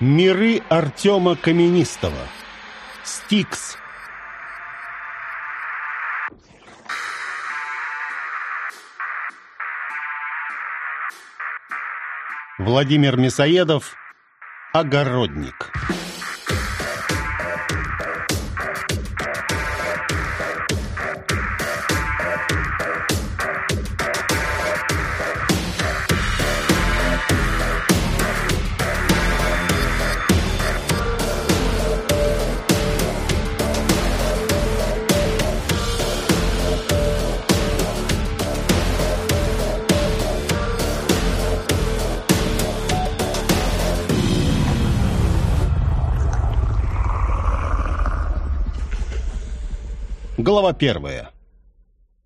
Миры Артема Каменистого. Стикс. Владимир Мясоедов. Огородник. Глава первая.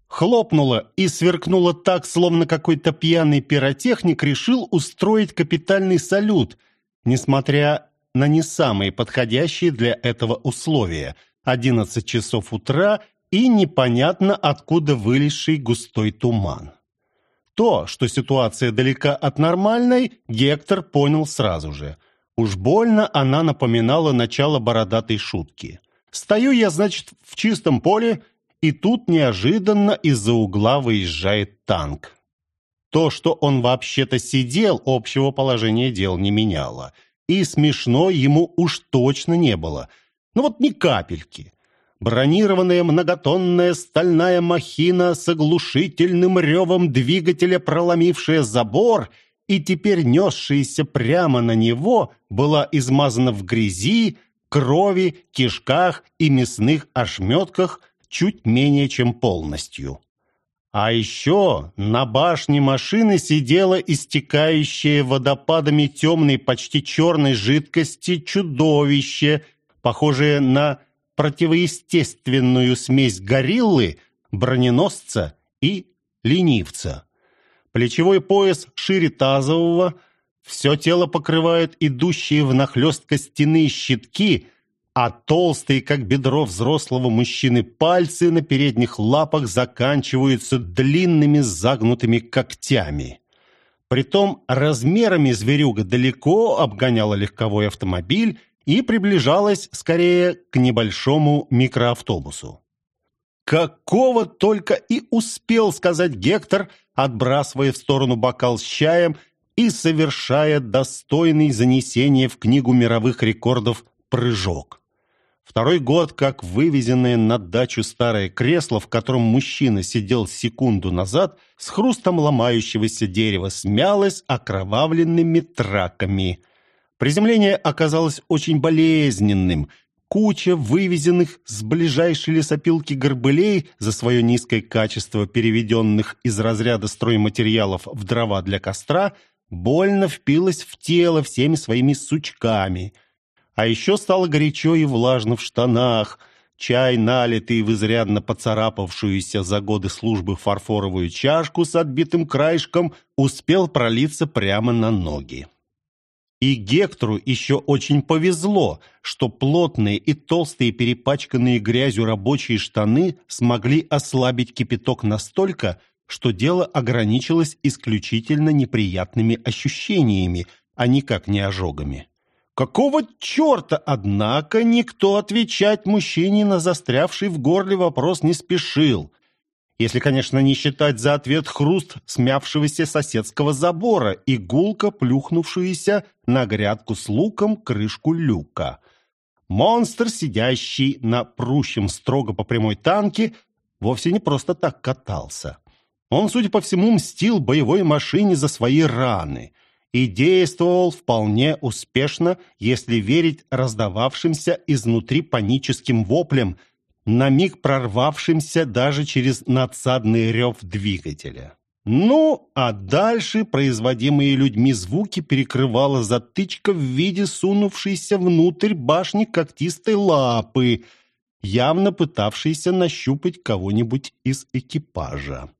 Хлопнуло и сверкнуло так, словно какой-то пьяный пиротехник решил устроить капитальный салют, несмотря на не самые подходящие для этого условия – 11 часов утра и непонятно откуда вылезший густой туман. То, что ситуация далека от нормальной, Гектор понял сразу же. Уж больно она напоминала начало бородатой шутки – Стою я, значит, в чистом поле, и тут неожиданно из-за угла выезжает танк. То, что он вообще-то сидел, общего положения дел не меняло. И смешно ему уж точно не было. Ну вот ни капельки. Бронированная многотонная стальная махина с оглушительным ревом двигателя, проломившая забор и теперь несшаяся прямо на него, была измазана в грязи, крови, кишках и мясных ошметках чуть менее чем полностью. А еще на башне машины сидело истекающее водопадами темной, почти черной жидкости чудовище, похожее на противоестественную смесь гориллы, броненосца и ленивца. Плечевой пояс шире тазового – все тело покрывают идущие внахлёст костяные щитки, а толстые, как бедро взрослого мужчины, пальцы на передних лапах заканчиваются длинными загнутыми когтями. Притом размерами зверюга далеко обгоняла легковой автомобиль и приближалась скорее к небольшому микроавтобусу. Какого только и успел сказать Гектор, отбрасывая в сторону бокал с чаем – и совершая достойный занесения в Книгу мировых рекордов прыжок. Второй год, как вывезенное на дачу старое кресло, в котором мужчина сидел секунду назад, с хрустом ломающегося дерева смялось окровавленными траками. Приземление оказалось очень болезненным. Куча вывезенных с ближайшей лесопилки горбылей за свое низкое качество, переведенных из разряда стройматериалов в дрова для костра – больно впилась в тело всеми своими сучками. А еще стало горячо и влажно в штанах. Чай, налитый в изрядно поцарапавшуюся за годы службы фарфоровую чашку с отбитым краешком, успел пролиться прямо на ноги. И Гектору еще очень повезло, что плотные и толстые перепачканные грязью рабочие штаны смогли ослабить кипяток настолько, что дело ограничилось исключительно неприятными ощущениями, а никак не ожогами. Какого черта, однако, никто отвечать мужчине на застрявший в горле вопрос не спешил. Если, конечно, не считать за ответ хруст смявшегося соседского забора и гулко плюхнувшуюся на грядку с луком крышку люка. Монстр, сидящий на прущем строго по прямой танке, вовсе не просто так катался. Он, судя по всему, мстил боевой машине за свои раны и действовал вполне успешно, если верить раздававшимся изнутри паническим воплям, на миг прорвавшимся даже через надсадный рев двигателя. Ну, а дальше производимые людьми звуки перекрывала затычка в виде сунувшейся внутрь башни когтистой лапы, явно пытавшейся нащупать кого-нибудь из экипажа.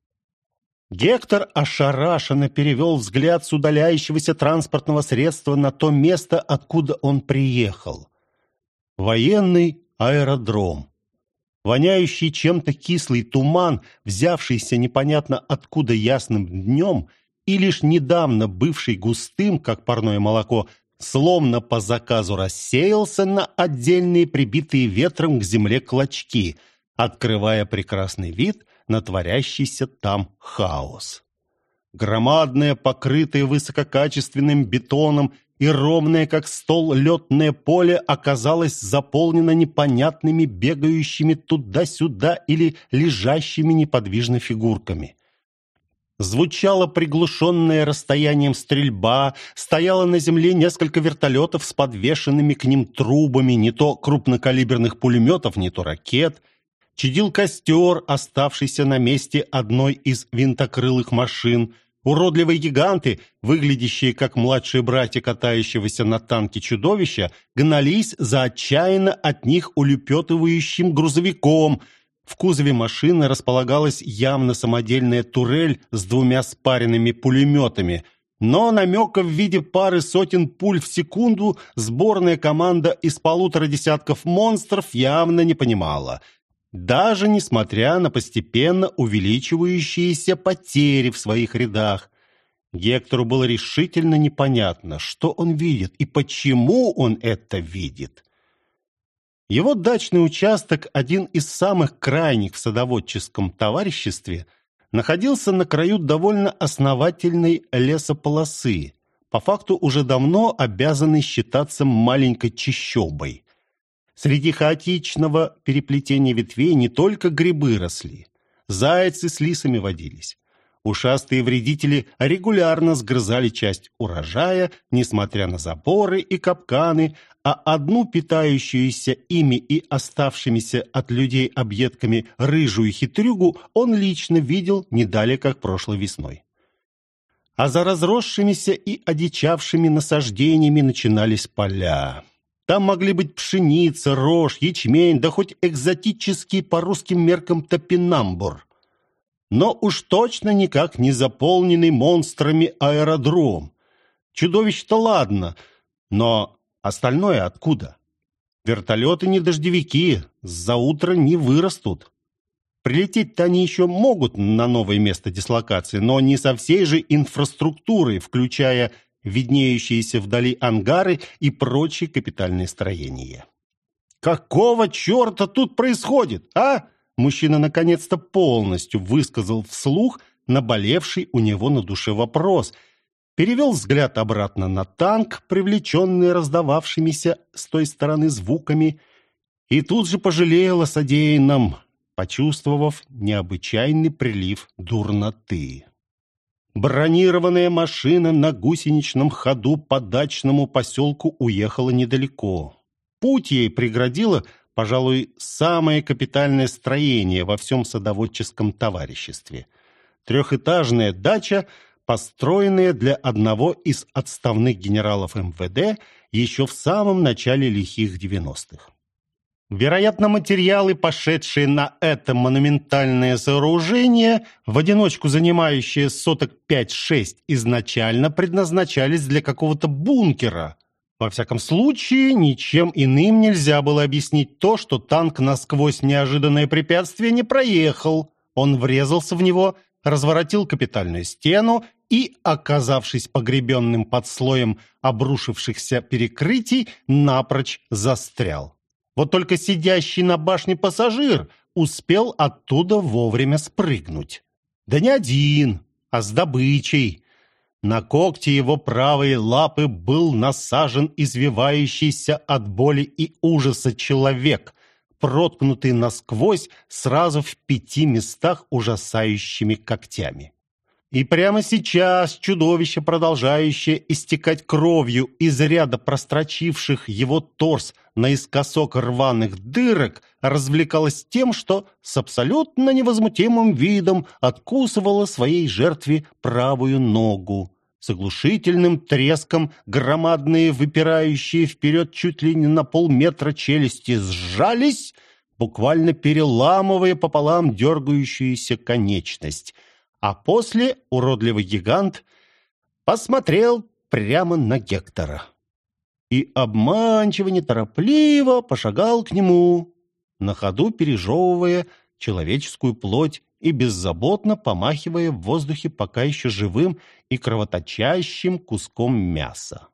Гектор ошарашенно перевел взгляд с удаляющегося транспортного средства на то место, откуда он приехал. Военный аэродром. Воняющий чем-то кислый туман, взявшийся непонятно откуда ясным днем и лишь недавно бывший густым, как парное молоко, словно по заказу рассеялся на отдельные прибитые ветром к земле клочки, открывая прекрасный вид на творящийся там хаос. Громадное, покрытое высококачественным бетоном и ровное, как стол, летное поле оказалось заполнено непонятными, бегающими туда-сюда или лежащими неподвижно фигурками. Звучала приглушенная расстоянием стрельба, стояло на земле несколько вертолетов с подвешенными к ним трубами, не то крупнокалиберных пулеметов, не то ракет. Чадил костер, оставшийся на месте одной из винтокрылых машин. Уродливые гиганты, выглядящие как младшие братья катающегося на танке чудовища, гнались за отчаянно от них улепетывающим грузовиком – в кузове машины располагалась явно самодельная турель с двумя спаренными пулеметами, но намека в виде пары сотен пуль в секунду сборная команда из полутора десятков монстров явно не понимала. Даже несмотря на постепенно увеличивающиеся потери в своих рядах. Гектору было решительно непонятно, что он видит и почему он это видит. Его дачный участок, один из самых крайних в садоводческом товариществе, находился на краю довольно основательной лесополосы, по факту уже давно обязанный считаться маленькой чащобой. Среди хаотичного переплетения ветвей не только грибы росли, зайцы с лисами водились. Ушастые вредители регулярно сгрызали часть урожая, несмотря на заборы и капканы, а одну питающуюся ими и оставшимися от людей объедками рыжую хитрюгу он лично видел не далее, как прошлой весной. А за разросшимися и одичавшими насаждениями начинались поля. Там могли быть пшеница, рожь, ячмень, да хоть экзотический по русским меркам топинамбур. Но уж точно никак не заполненный монстрами аэродром. Чудовищ-то ладно, но Остальное откуда? Вертолеты не дождевики, за утро не вырастут. Прилететь-то они еще могут на новое место дислокации, но не со всей же инфраструктурой, включая виднеющиеся вдали ангары и прочие капитальные строения. «Какого черта тут происходит, а?» Мужчина наконец-то полностью высказал вслух наболевший у него на душе вопрос – перевел взгляд обратно на танк, привлеченный раздававшимися с той стороны звуками, и тут же пожалел о содеянном, почувствовав необычайный прилив дурноты. Бронированная машина на гусеничном ходу по дачному поселку уехала недалеко. Путь ей преградило, пожалуй, самое капитальное строение во всем садоводческом товариществе. Трехэтажная дача – построенные для одного из отставных генералов МВД еще в самом начале лихих 90-х. Вероятно, материалы, пошедшие на это монументальное сооружение, в одиночку занимающие соток 5-6, изначально предназначались для какого-то бункера. Во всяком случае, ничем иным нельзя было объяснить то, что танк насквозь неожиданное препятствие не проехал. Он врезался в него, разворотил капитальную стену и, оказавшись погребенным под слоем обрушившихся перекрытий, напрочь застрял. Вот только сидящий на башне пассажир успел оттуда вовремя спрыгнуть. Да не один, а с добычей. На когте его правой лапы был насажен извивающийся от боли и ужаса человек, проткнутый насквозь сразу в пяти местах ужасающими когтями. И прямо сейчас чудовище, продолжающее истекать кровью из ряда прострочивших его торс наискосок рваных дырок, развлекалось тем, что с абсолютно невозмутимым видом откусывало своей жертве правую ногу. С оглушительным треском громадные, выпирающие вперед чуть ли не на полметра челюсти сжались, буквально переламывая пополам дергающуюся конечность — а после уродливый гигант посмотрел прямо на Гектора и обманчиво неторопливо пошагал к нему, на ходу пережевывая человеческую плоть и беззаботно помахивая в воздухе пока еще живым и кровоточащим куском мяса.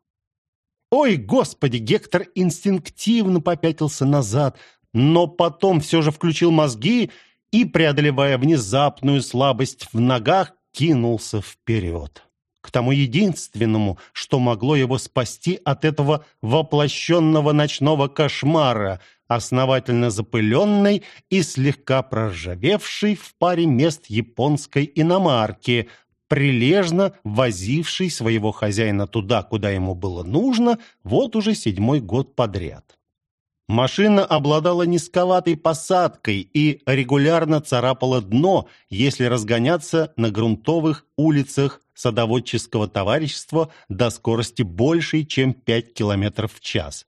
Ой, господи, Гектор инстинктивно попятился назад, но потом все же включил мозги и, преодолевая внезапную слабость в ногах, кинулся вперед. К тому единственному, что могло его спасти от этого воплощенного ночного кошмара, основательно запыленной и слегка проржавевшей в паре мест японской иномарки, прилежно возивший своего хозяина туда, куда ему было нужно, вот уже седьмой год подряд. Машина обладала низковатой посадкой и регулярно царапала дно, если разгоняться на грунтовых улицах садоводческого товарищества до скорости большей, чем 5 км в час.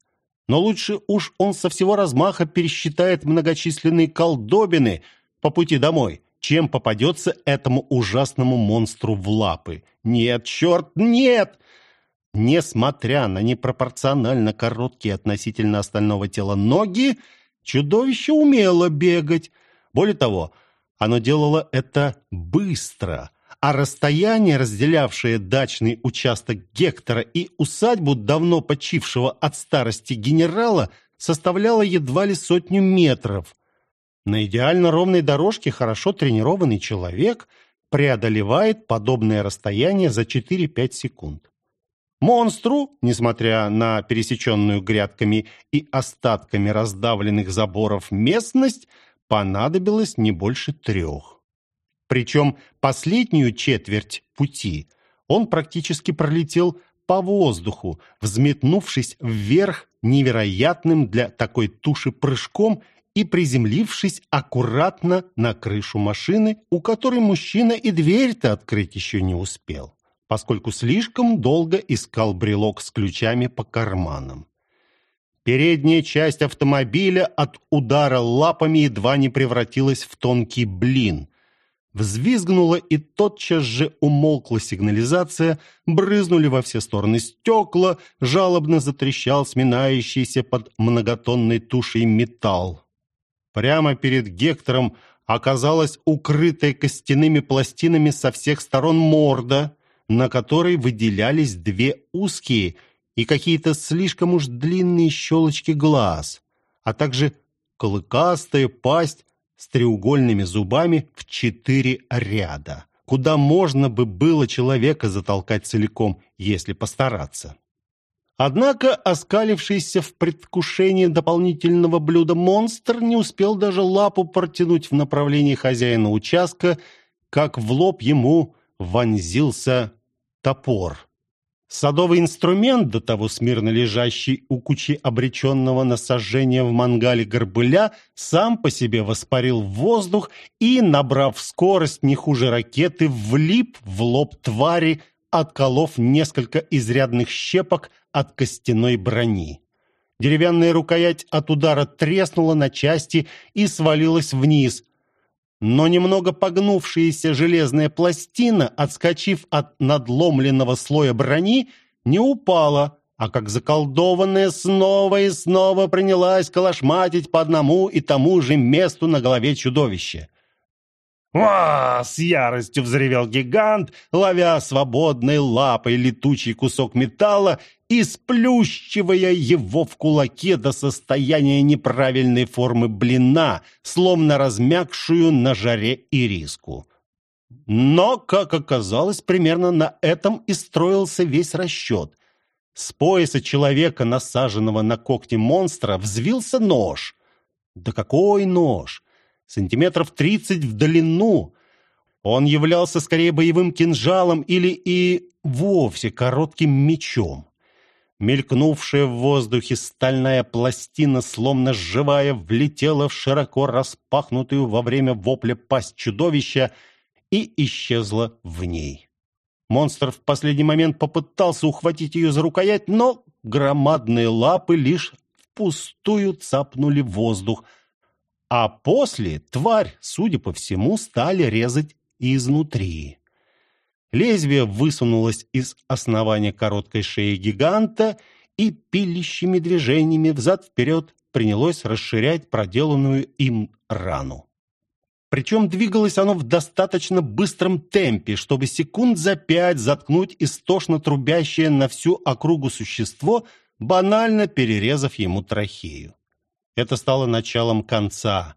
Но лучше уж он со всего размаха пересчитает многочисленные колдобины по пути домой, чем попадется этому ужасному монстру в лапы. Нет, черт, нет! Несмотря на непропорционально короткие относительно остального тела ноги, чудовище умело бегать. Более того, оно делало это быстро, а расстояние, разделявшее дачный участок Гектора и усадьбу давно почившего от старости генерала, составляло едва ли сотню метров. На идеально ровной дорожке хорошо тренированный человек преодолевает подобное расстояние за 4-5 секунд. Монстру, несмотря на пересеченную грядками и остатками раздавленных заборов местность, понадобилось не больше трех. Причем последнюю четверть пути он практически пролетел по воздуху, взметнувшись вверх невероятным для такой туши прыжком и приземлившись аккуратно на крышу машины, у которой мужчина и дверь-то открыть еще не успел поскольку слишком долго искал брелок с ключами по карманам. Передняя часть автомобиля от удара лапами едва не превратилась в тонкий блин. Взвизгнула и тотчас же умолкла сигнализация, брызнули во все стороны стекла, жалобно затрещал сминающийся под многотонной тушей металл. Прямо перед Гектором оказалась укрытая костяными пластинами со всех сторон морда, на которой выделялись две узкие и какие-то слишком уж длинные щелочки глаз, а также клыкастая пасть с треугольными зубами в четыре ряда, куда можно бы было человека затолкать целиком, если постараться. Однако оскалившийся в предвкушении дополнительного блюда монстр не успел даже лапу протянуть в направлении хозяина участка, как в лоб ему вонзился топор. Садовый инструмент, до того смирно лежащий у кучи обреченного на сожжение в мангале горбыля, сам по себе воспарил в воздух и, набрав скорость не хуже ракеты, влип в лоб твари, отколов несколько изрядных щепок от костяной брони. Деревянная рукоять от удара треснула на части и свалилась вниз, но немного погнувшаяся железная пластина, отскочив от надломленного слоя брони, не упала, а как заколдованная снова и снова принялась колошматить по одному и тому же месту на голове чудовища. «Ва!» — с яростью взревел гигант, ловя свободной лапой летучий кусок металла и сплющивая его в кулаке до состояния неправильной формы блина, словно размягшую на жаре ириску. Но, как оказалось, примерно на этом и строился весь расчет. С пояса человека, насаженного на когти монстра, взвился нож. Да какой нож! сантиметров тридцать в длину. Он являлся скорее боевым кинжалом или и вовсе коротким мечом. Мелькнувшая в воздухе стальная пластина, словно живая, влетела в широко распахнутую во время вопля пасть чудовища и исчезла в ней. Монстр в последний момент попытался ухватить ее за рукоять, но громадные лапы лишь впустую цапнули воздух — а после тварь, судя по всему, стали резать изнутри. Лезвие высунулось из основания короткой шеи гиганта и пилищими движениями взад-вперед принялось расширять проделанную им рану. Причем двигалось оно в достаточно быстром темпе, чтобы секунд за пять заткнуть истошно трубящее на всю округу существо, банально перерезав ему трахею. Это стало началом конца.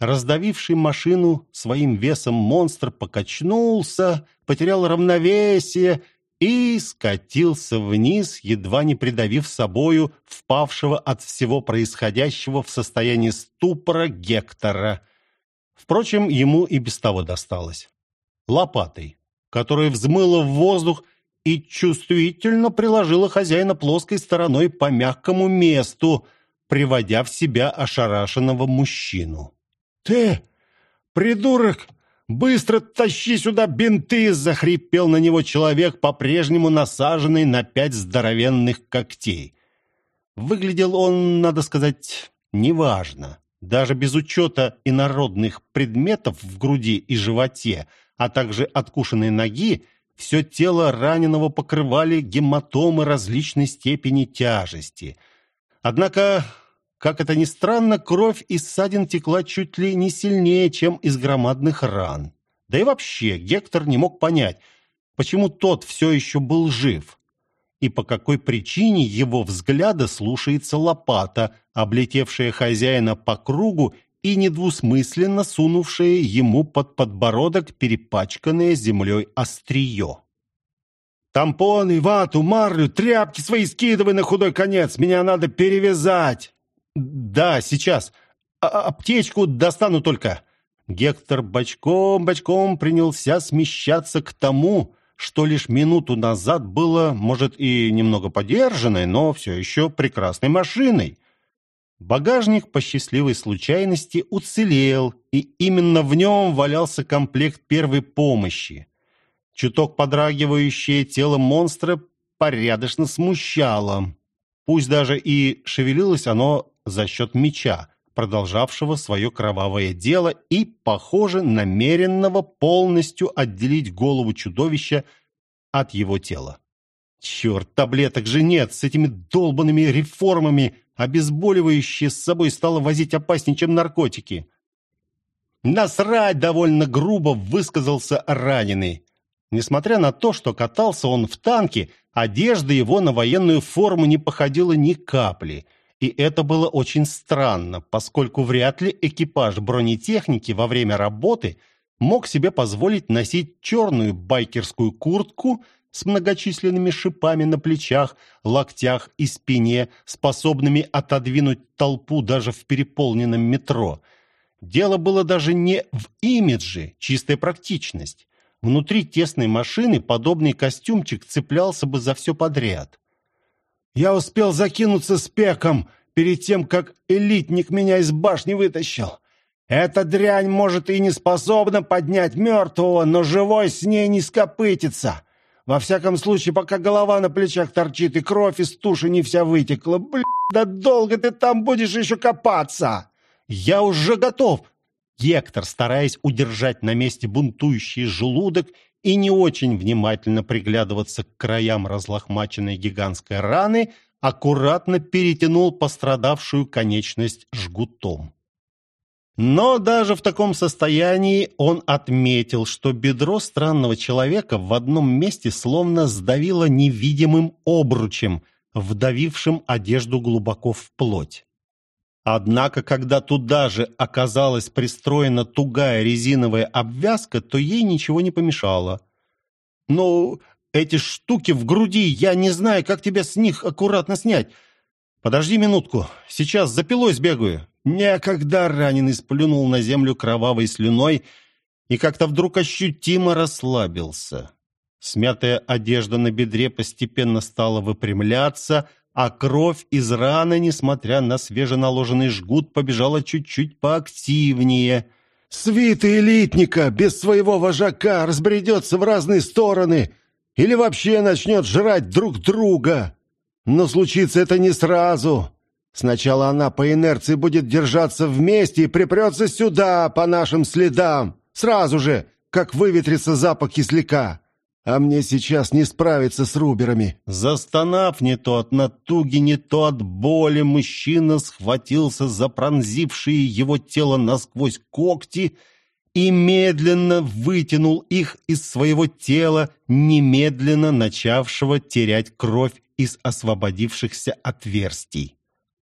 Раздавивший машину своим весом монстр покачнулся, потерял равновесие и скатился вниз, едва не придавив собою впавшего от всего происходящего в состоянии ступора Гектора. Впрочем, ему и без того досталось. Лопатой, которая взмыла в воздух и чувствительно приложила хозяина плоской стороной по мягкому месту, приводя в себя ошарашенного мужчину. «Ты, придурок, быстро тащи сюда бинты!» — захрипел на него человек, по-прежнему насаженный на пять здоровенных когтей. Выглядел он, надо сказать, неважно. Даже без учета инородных предметов в груди и животе, а также откушенной ноги, все тело раненого покрывали гематомы различной степени тяжести. Однако, как это ни странно, кровь из ссадин текла чуть ли не сильнее, чем из громадных ран. Да и вообще, Гектор не мог понять, почему тот все еще был жив и по какой причине его взгляда слушается лопата, облетевшая хозяина по кругу и недвусмысленно сунувшее ему под подбородок перепачканное землей острие. «Тампоны, вату, марлю, тряпки свои скидывай на худой конец, меня надо перевязать!» «Да, сейчас. А аптечку достану только». Гектор бочком-бочком принялся смещаться к тому, что лишь минуту назад было, может, и немного подержанной, но все еще прекрасной машиной. Багажник по счастливой случайности уцелел, и именно в нем валялся комплект первой помощи. Чуток подрагивающее тело монстра порядочно смущало. Пусть даже и шевелилось оно за счет меча, продолжавшего свое кровавое дело и, похоже, намеренного полностью отделить голову чудовища от его тела. Черт, таблеток же нет, с этими долбанными реформами обезболивающее с собой стало возить опаснее, чем наркотики. «Насрать!» — довольно грубо высказался раненый. Несмотря на то, что катался он в танке, одежда его на военную форму не походила ни капли. И это было очень странно, поскольку вряд ли экипаж бронетехники во время работы мог себе позволить носить черную байкерскую куртку с многочисленными шипами на плечах, локтях и спине, способными отодвинуть толпу даже в переполненном метро. Дело было даже не в имидже, чистая практичность. Внутри тесной машины подобный костюмчик цеплялся бы за все подряд. «Я успел закинуться спеком перед тем, как элитник меня из башни вытащил. Эта дрянь, может, и не способна поднять мертвого, но живой с ней не скопытится. Во всяком случае, пока голова на плечах торчит и кровь из туши не вся вытекла. Блин, да долго ты там будешь еще копаться? Я уже готов. Гектор, стараясь удержать на месте бунтующий желудок и не очень внимательно приглядываться к краям разлохмаченной гигантской раны, аккуратно перетянул пострадавшую конечность жгутом. Но даже в таком состоянии он отметил, что бедро странного человека в одном месте словно сдавило невидимым обручем, вдавившим одежду глубоко в плоть. Однако, когда туда же оказалась пристроена тугая резиновая обвязка, то ей ничего не помешало. «Ну, эти штуки в груди, я не знаю, как тебя с них аккуратно снять. Подожди минутку, сейчас за пилой сбегаю. Некогда раненый сплюнул на землю кровавой слюной и как-то вдруг ощутимо расслабился. Смятая одежда на бедре постепенно стала выпрямляться, а кровь из раны, несмотря на свеженаложенный жгут, побежала чуть-чуть поактивнее. «Свита элитника без своего вожака разбредется в разные стороны или вообще начнет жрать друг друга. Но случится это не сразу. Сначала она по инерции будет держаться вместе и припрется сюда, по нашим следам, сразу же, как выветрится запах кисляка. А мне сейчас не справиться с руберами». Застонав не то от натуги, не то от боли, мужчина схватился за пронзившие его тело насквозь когти и медленно вытянул их из своего тела, немедленно начавшего терять кровь из освободившихся отверстий.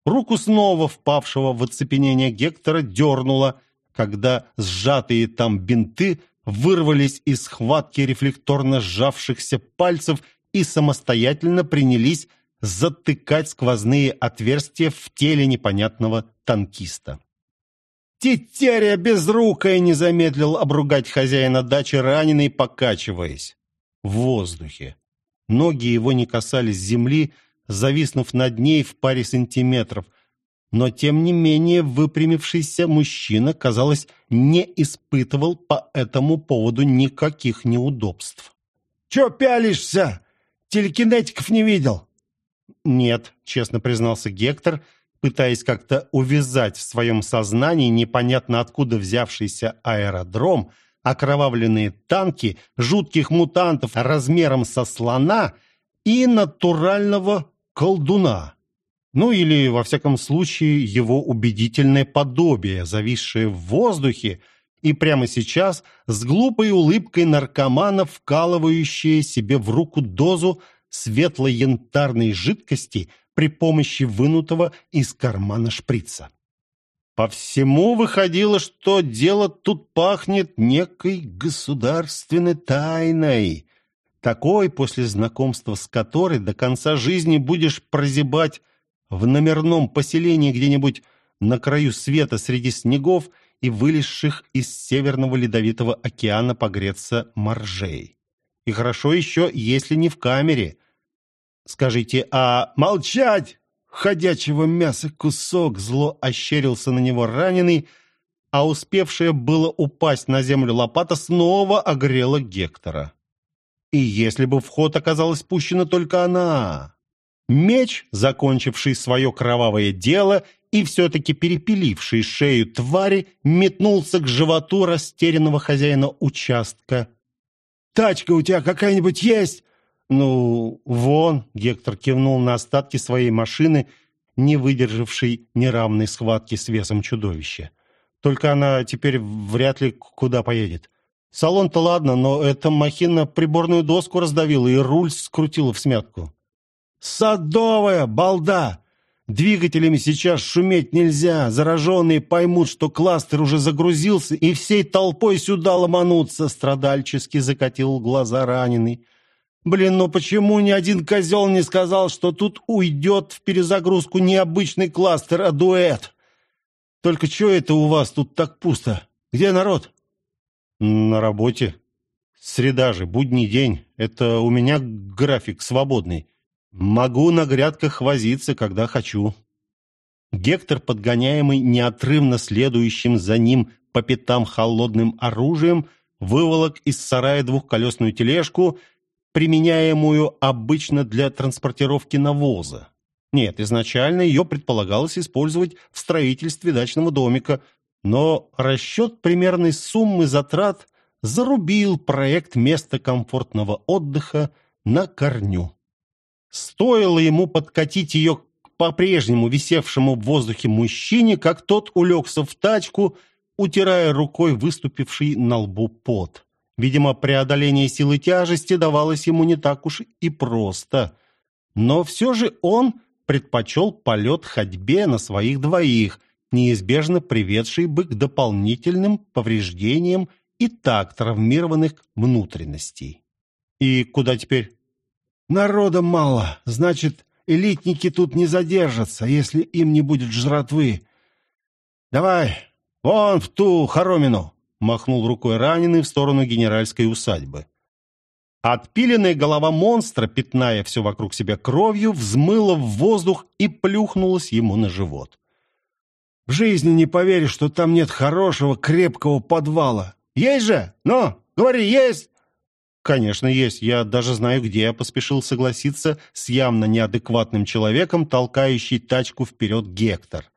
Руку снова впавшего в оцепенение Гектора дернуло, когда сжатые там бинты вырвались из схватки рефлекторно сжавшихся пальцев и самостоятельно принялись затыкать сквозные отверстия в теле непонятного танкиста. Тетеря безрукая не замедлил обругать хозяина дачи, раненый, покачиваясь. В воздухе. Ноги его не касались земли, зависнув над ней в паре сантиметров. Но, тем не менее, выпрямившийся мужчина, казалось, не испытывал по этому поводу никаких неудобств. «Чё пялишься? Телекинетиков не видел?» «Нет», — честно признался Гектор, пытаясь как-то увязать в своем сознании непонятно откуда взявшийся аэродром, окровавленные танки, жутких мутантов размером со слона и натурального колдуна. Ну или, во всяком случае, его убедительное подобие, зависшее в воздухе, и прямо сейчас с глупой улыбкой наркомана, вкалывающее себе в руку дозу светло-янтарной жидкости при помощи вынутого из кармана шприца. По всему выходило, что дело тут пахнет некой государственной тайной, такой, после знакомства с которой до конца жизни будешь прозябать в номерном поселении где-нибудь на краю света среди снегов и вылезших из Северного Ледовитого океана погреться моржей. И хорошо еще, если не в камере. Скажите, а молчать? Ходячего мяса кусок зло ощерился на него раненый, а успевшая было упасть на землю лопата снова огрела Гектора. И если бы в ход оказалась пущена только она... Меч, закончивший свое кровавое дело и все-таки перепиливший шею твари, метнулся к животу растерянного хозяина участка. «Тачка у тебя какая-нибудь есть?» «Ну, вон», — Гектор кивнул на остатки своей машины, не выдержавшей неравной схватки с весом чудовища. «Только она теперь вряд ли куда поедет. Салон-то ладно, но эта махина приборную доску раздавила и руль скрутила в смятку. «Садовая балда! Двигателями сейчас шуметь нельзя. Зараженные поймут, что кластер уже загрузился, и всей толпой сюда ломанутся!» Страдальчески закатил глаза раненый. «Блин, ну почему ни один козел не сказал, что тут уйдет в перезагрузку не обычный кластер, а дуэт? Только что это у вас тут так пусто? Где народ?» На работе. Среда же, будний день. Это у меня график свободный. Могу на грядках возиться, когда хочу. Гектор, подгоняемый неотрывно следующим за ним по пятам холодным оружием, выволок из сарая двухколесную тележку, применяемую обычно для транспортировки навоза. Нет, изначально ее предполагалось использовать в строительстве дачного домика, но расчет примерной суммы затрат зарубил проект места комфортного отдыха на корню. Стоило ему подкатить ее к по-прежнему висевшему в воздухе мужчине, как тот улегся в тачку, утирая рукой выступивший на лбу пот. Видимо, преодоление силы тяжести давалось ему не так уж и просто. Но все же он предпочел полет ходьбе на своих двоих, неизбежно приведший бы к дополнительным повреждениям и так травмированных внутренностей. И куда теперь? Народа мало, значит, элитники тут не задержатся, если им не будет жратвы. Давай, вон в ту хоромину, махнул рукой раненый в сторону генеральской усадьбы. Отпиленная голова монстра, пятная все вокруг себя кровью, взмыла в воздух и плюхнулась ему на живот. В жизни не поверишь, что там нет хорошего, крепкого подвала. Есть же? Ну, говори, есть!» «Конечно, есть. Я даже знаю, где я поспешил согласиться с явно неадекватным человеком, толкающий тачку вперед Гектор.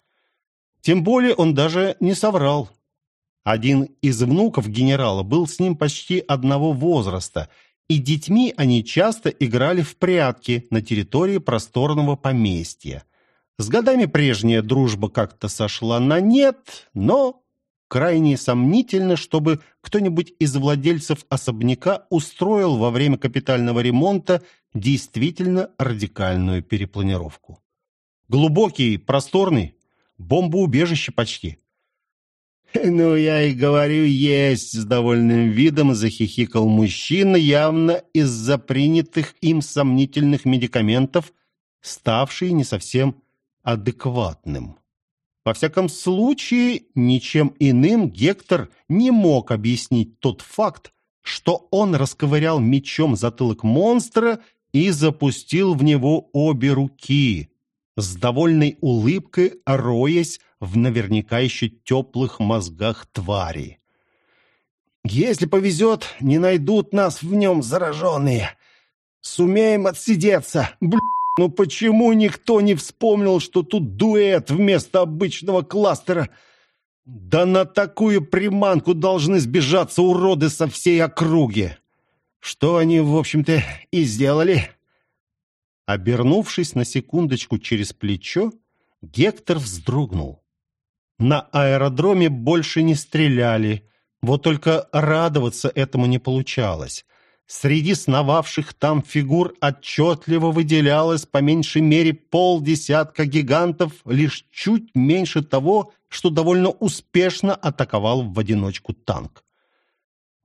Тем более он даже не соврал. Один из внуков генерала был с ним почти одного возраста, и детьми они часто играли в прятки на территории просторного поместья. С годами прежняя дружба как-то сошла на нет, но крайне сомнительно, чтобы кто-нибудь из владельцев особняка устроил во время капитального ремонта действительно радикальную перепланировку. Глубокий, просторный, бомбоубежище почти. «Ну, я и говорю, есть!» — с довольным видом захихикал мужчина, явно из-за принятых им сомнительных медикаментов, ставший не совсем адекватным. Во всяком случае, ничем иным Гектор не мог объяснить тот факт, что он расковырял мечом затылок монстра и запустил в него обе руки, с довольной улыбкой роясь в наверняка еще теплых мозгах твари. «Если повезет, не найдут нас в нем зараженные. Сумеем отсидеться. Блин, ну почему никто не вспомнил, что тут дуэт вместо обычного кластера?» Да на такую приманку должны сбежаться уроды со всей округи. Что они, в общем-то, и сделали. Обернувшись на секундочку через плечо, Гектор вздрогнул. На аэродроме больше не стреляли, вот только радоваться этому не получалось. Среди сновавших там фигур отчетливо выделялось по меньшей мере полдесятка гигантов, лишь чуть меньше того, что довольно успешно атаковал в одиночку танк.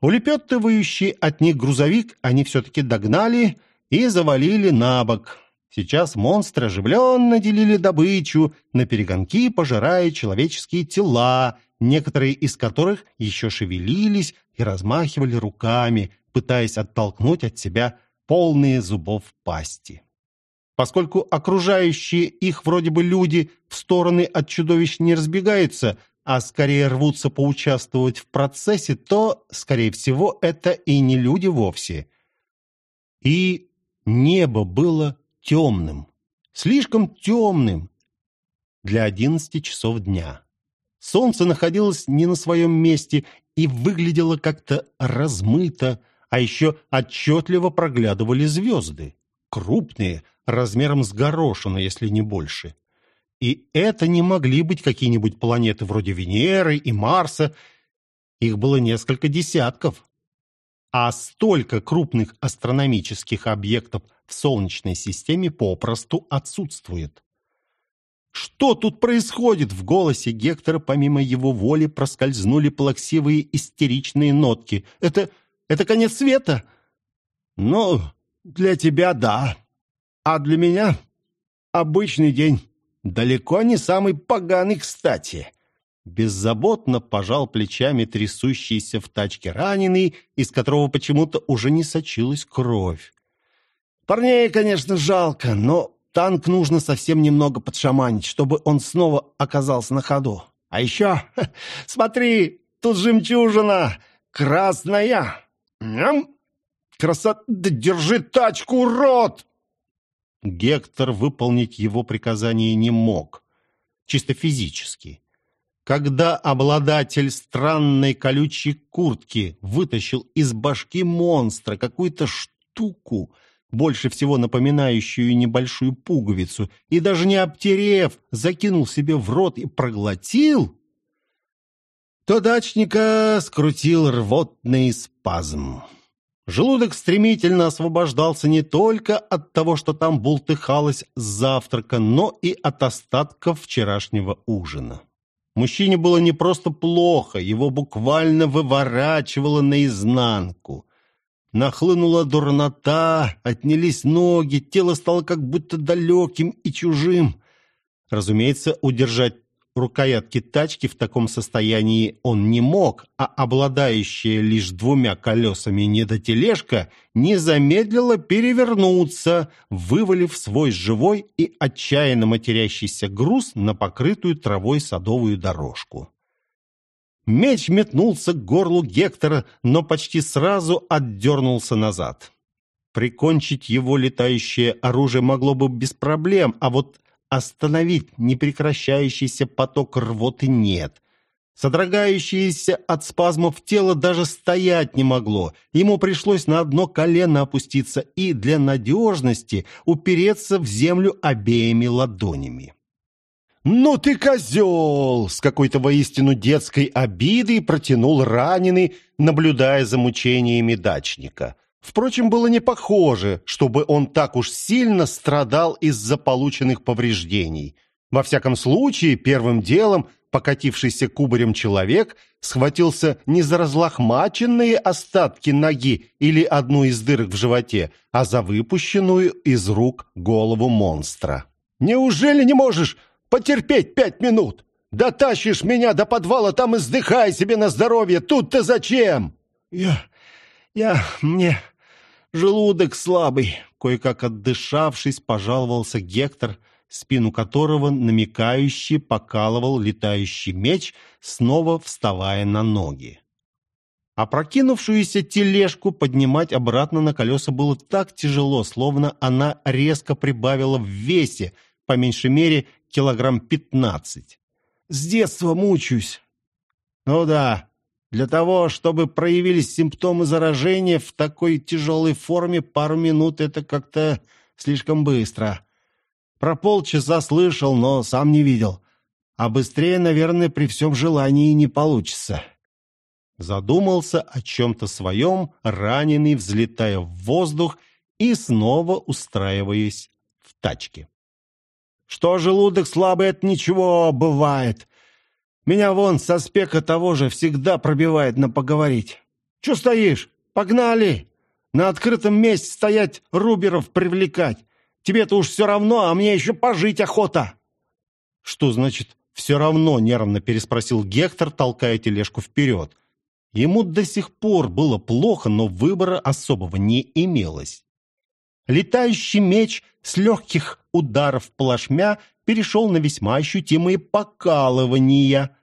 Улепетывающий от них грузовик они все-таки догнали и завалили на бок. Сейчас монстры оживленно делили добычу, на перегонки пожирая человеческие тела, некоторые из которых еще шевелились и размахивали руками, пытаясь оттолкнуть от себя полные зубов пасти. Поскольку окружающие их вроде бы люди в стороны от чудовищ не разбегаются, а скорее рвутся поучаствовать в процессе, то, скорее всего, это и не люди вовсе. И небо было темным, слишком темным для одиннадцати часов дня. Солнце находилось не на своем месте и выглядело как-то размыто, а еще отчетливо проглядывали звезды. Крупные, размером с горошину, если не больше. И это не могли быть какие-нибудь планеты вроде Венеры и Марса. Их было несколько десятков. А столько крупных астрономических объектов в Солнечной системе попросту отсутствует. Что тут происходит? В голосе Гектора помимо его воли проскользнули плаксивые истеричные нотки. Это это конец света? Ну, для тебя да. А для меня обычный день. Далеко не самый поганый, кстати. Беззаботно пожал плечами трясущийся в тачке раненый, из которого почему-то уже не сочилась кровь. Парней, конечно, жалко, но танк нужно совсем немного подшаманить, чтобы он снова оказался на ходу. А еще, смотри, тут жемчужина, красная. Красота! Держи тачку, урод! Гектор выполнить его приказание не мог. Чисто физически. Когда обладатель странной колючей куртки вытащил из башки монстра какую-то штуку, больше всего напоминающую небольшую пуговицу, и даже не обтерев, закинул себе в рот и проглотил, то дачника скрутил рвотный спазм. Желудок стремительно освобождался не только от того, что там бултыхалось с завтрака, но и от остатков вчерашнего ужина. Мужчине было не просто плохо, его буквально выворачивало наизнанку. Нахлынула дурнота, отнялись ноги, тело стало как будто далеким и чужим. Разумеется, удержать Рукоятки тачки в таком состоянии он не мог, а обладающая лишь двумя колесами недотележка не замедлила перевернуться, вывалив свой живой и отчаянно матерящийся груз на покрытую травой садовую дорожку. Меч метнулся к горлу Гектора, но почти сразу отдернулся назад. Прикончить его летающее оружие могло бы без проблем, а вот Остановить непрекращающийся поток рвоты нет. Содрогающееся от спазмов тело даже стоять не могло. Ему пришлось на одно колено опуститься и для надежности упереться в землю обеими ладонями. «Ну ты козел!» — с какой-то воистину детской обидой протянул раненый, наблюдая за мучениями дачника. Впрочем, было не похоже, чтобы он так уж сильно страдал из-за полученных повреждений. Во всяком случае, первым делом покатившийся кубарем человек схватился не за разлохмаченные остатки ноги или одну из дырок в животе, а за выпущенную из рук голову монстра. «Неужели не можешь потерпеть пять минут? Дотащишь меня до подвала, там и сдыхай себе на здоровье. Тут-то зачем?» «Я... я... мне... желудок слабый», — кое-как отдышавшись, пожаловался Гектор, спину которого намекающе покалывал летающий меч, снова вставая на ноги. Опрокинувшуюся тележку поднимать обратно на колеса было так тяжело, словно она резко прибавила в весе, по меньшей мере, килограмм пятнадцать. С детства мучаюсь. Ну да, для того, чтобы проявились симптомы заражения в такой тяжелой форме, пару минут это как-то слишком быстро. Про полчаса слышал, но сам не видел. А быстрее, наверное, при всем желании не получится. Задумался о чем-то своем, раненый, взлетая в воздух и снова устраиваясь в тачке. Что желудок слабый, это ничего, бывает. Меня вон со спека того же всегда пробивает на поговорить. Че стоишь? Погнали! На открытом месте стоять, руберов привлекать. Тебе-то уж все равно, а мне еще пожить охота!» «Что значит «все равно»?» — нервно переспросил Гектор, толкая тележку вперед. Ему до сих пор было плохо, но выбора особого не имелось. Летающий меч с легких ударов плашмя перешел на весьма ощутимые покалывания.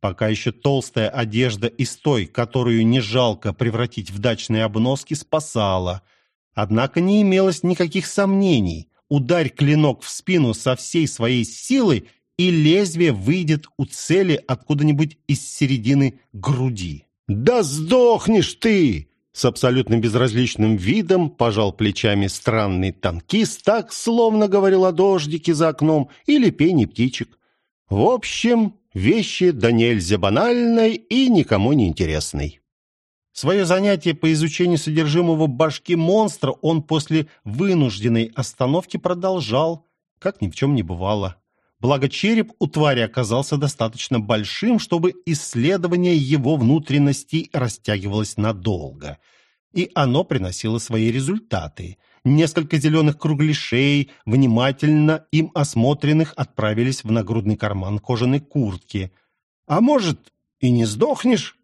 Пока еще толстая одежда из той, которую не жалко превратить в дачные обноски, спасала. Однако не имелось никаких сомнений ударь клинок в спину со всей своей силы, и лезвие выйдет у цели откуда-нибудь из середины груди. «Да сдохнешь ты!» С абсолютно безразличным видом пожал плечами странный танкист, так, словно говорил о дождике за окном или пении птичек. В общем, вещи да нельзя банальной и никому не интересной. Свое занятие по изучению содержимого башки монстра он после вынужденной остановки продолжал, как ни в чем не бывало. Благо череп у твари оказался достаточно большим, чтобы исследование его внутренностей растягивалось надолго. И оно приносило свои результаты. Несколько зеленых кругляшей, внимательно им осмотренных, отправились в нагрудный карман кожаной куртки. «А может, и не сдохнешь?»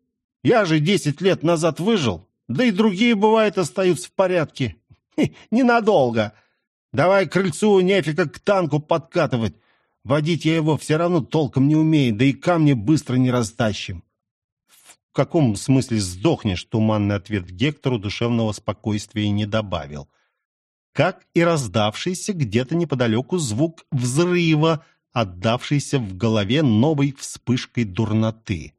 Я же десять лет назад выжил, да и другие, бывает, остаются в порядке. Хе, ненадолго. Давай крыльцу нефига к танку подкатывать. Водить я его все равно толком не умею, да и камни быстро не растащим. В каком смысле сдохнешь? Туманный ответ Гектору душевного спокойствия не добавил. Как и раздавшийся где-то неподалеку звук взрыва, отдавшийся в голове новой вспышкой дурноты.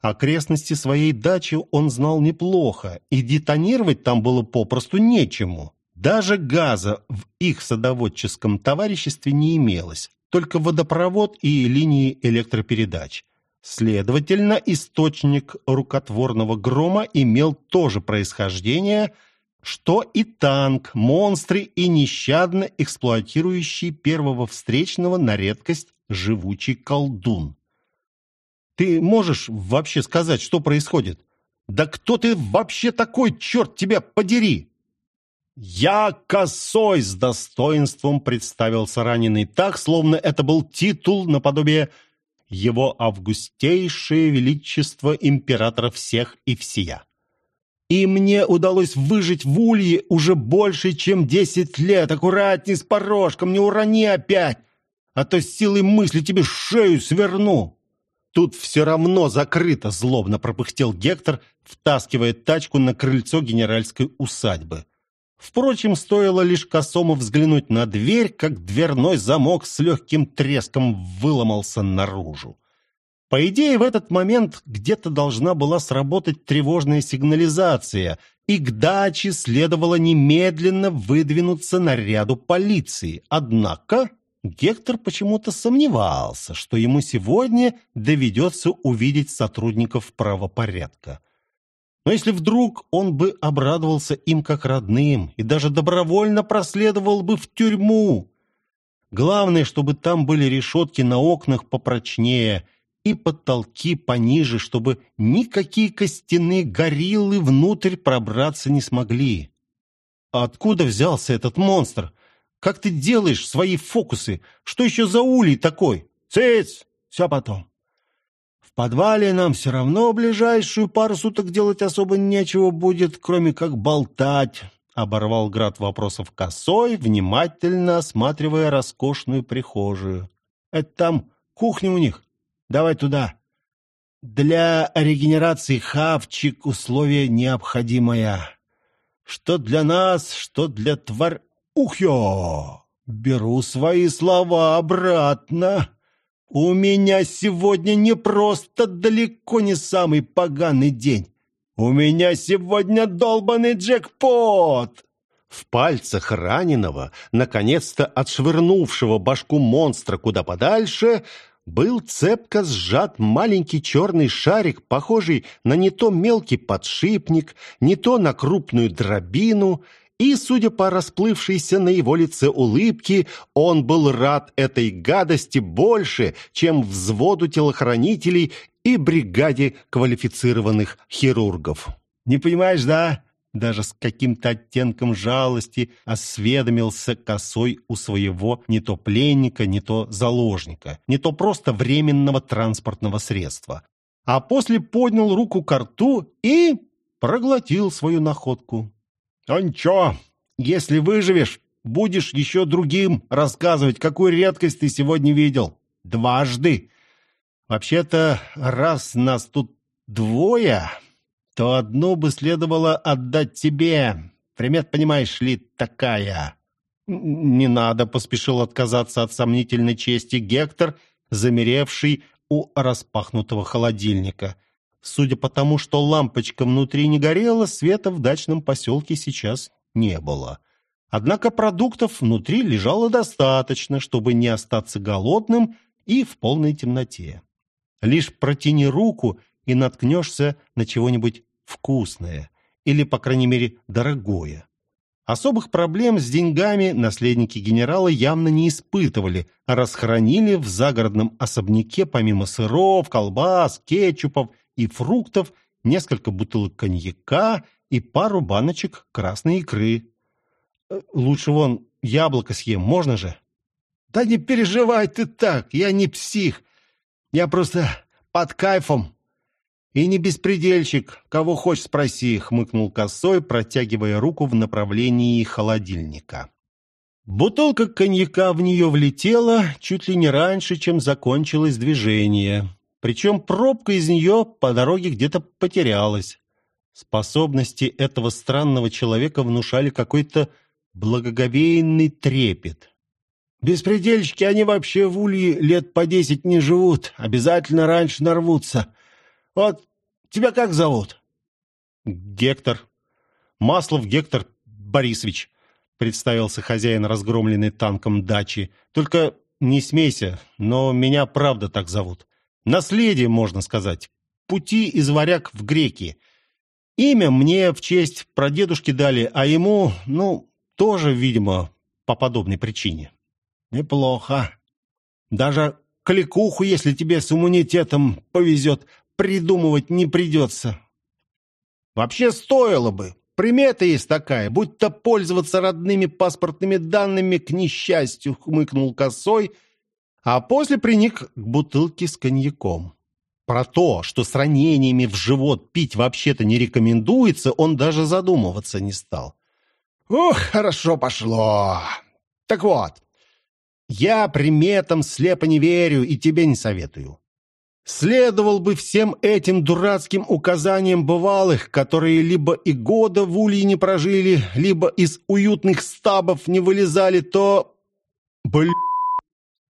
Окрестности своей дачи он знал неплохо, и детонировать там было попросту нечему. Даже газа в их садоводческом товариществе не имелось, только водопровод и линии электропередач. Следовательно, источник рукотворного грома имел то же происхождение, что и танк, монстры и нещадно эксплуатирующий первого встречного на редкость живучий колдун. Ты можешь вообще сказать, что происходит? Да кто ты вообще такой, черт тебя подери!» «Я косой!» — с достоинством представился раненый так, словно это был титул наподобие его августейшее величество императора всех и всея. И мне удалось выжить в улье уже больше, чем десять лет. Аккуратней с порожком, не урони опять, а то с силой мысли тебе шею сверну. Тут все равно закрыто, злобно пропыхтел Гектор, втаскивая тачку на крыльцо генеральской усадьбы. Впрочем, стоило лишь косому взглянуть на дверь, как дверной замок с легким треском выломался наружу. По идее, в этот момент где-то должна была сработать тревожная сигнализация, и к даче следовало немедленно выдвинуться наряду полиции. Однако Гектор почему-то сомневался, что ему сегодня доведется увидеть сотрудников правопорядка. Но если вдруг он бы обрадовался им как родным и даже добровольно проследовал бы в тюрьму. Главное, чтобы там были решетки на окнах попрочнее и потолки пониже, чтобы никакие костяные гориллы внутрь пробраться не смогли. А откуда взялся этот монстр? Как ты делаешь свои фокусы? Что еще за улей такой? Цыц! Все потом. В подвале нам все равно ближайшую пару суток делать особо нечего будет, кроме как болтать. Оборвал град вопросов косой, внимательно осматривая роскошную прихожую. Это там кухня у них. Давай туда. Для регенерации хавчик условие необходимое. Что для нас, что для тварь... Ух ё! Беру свои слова обратно. У меня сегодня не просто далеко не самый поганый день. У меня сегодня долбанный джекпот. В пальцах раненого, наконец-то отшвырнувшего башку монстра куда подальше, был цепко сжат маленький черный шарик, похожий на не то мелкий подшипник, не то на крупную дробину, и, судя по расплывшейся на его лице улыбке, он был рад этой гадости больше, чем взводу телохранителей и бригаде квалифицированных хирургов. «Не понимаешь, да?» Даже с каким-то оттенком жалости осведомился косой у своего не то пленника, не то заложника, не то просто временного транспортного средства. А после поднял руку к рту и проглотил свою находку. «А ничего, если выживешь, будешь еще другим рассказывать, какую редкость ты сегодня видел. Дважды. Вообще-то, раз нас тут двое, то одну бы следовало отдать тебе. Примет, понимаешь ли, такая. Не надо, поспешил отказаться от сомнительной чести Гектор, замеревший у распахнутого холодильника. Судя по тому, что лампочка внутри не горела, света в дачном поселке сейчас не было. Однако продуктов внутри лежало достаточно, чтобы не остаться голодным и в полной темноте. Лишь протяни руку и наткнешься на чего-нибудь вкусное или, по крайней мере, дорогое. Особых проблем с деньгами наследники генерала явно не испытывали, а расхранили в загородном особняке помимо сыров, колбас, кетчупов и фруктов несколько бутылок коньяка и пару баночек красной икры. Э, лучше вон яблоко съем, можно же? Да не переживай ты так, я не псих. Я просто под кайфом «И не беспредельщик, кого хочешь спроси», — хмыкнул косой, протягивая руку в направлении холодильника. Бутылка коньяка в нее влетела чуть ли не раньше, чем закончилось движение. Причем пробка из нее по дороге где-то потерялась. Способности этого странного человека внушали какой-то благоговейный трепет. «Беспредельщики, они вообще в улье лет по десять не живут, обязательно раньше нарвутся. Вот тебя как зовут? Гектор. Маслов Гектор Борисович, представился хозяин разгромленной танком дачи. Только не смейся, но меня правда так зовут. Наследие, можно сказать. Пути из варяг в греки. Имя мне в честь прадедушки дали, а ему, ну, тоже, видимо, по подобной причине. Неплохо. Даже кликуху, если тебе с иммунитетом повезет, придумывать не придется. Вообще стоило бы. Примета есть такая, будь-то пользоваться родными паспортными данными к несчастью, хмыкнул косой, а после приник к бутылке с коньяком. Про то, что с ранениями в живот пить вообще-то не рекомендуется, он даже задумываться не стал. «Ох, хорошо пошло. Так вот, я приметам слепо не верю и тебе не советую. Следовал бы всем этим дурацким указаниям бывалых, которые либо и года в улье не прожили, либо из уютных стабов не вылезали, то... Блин...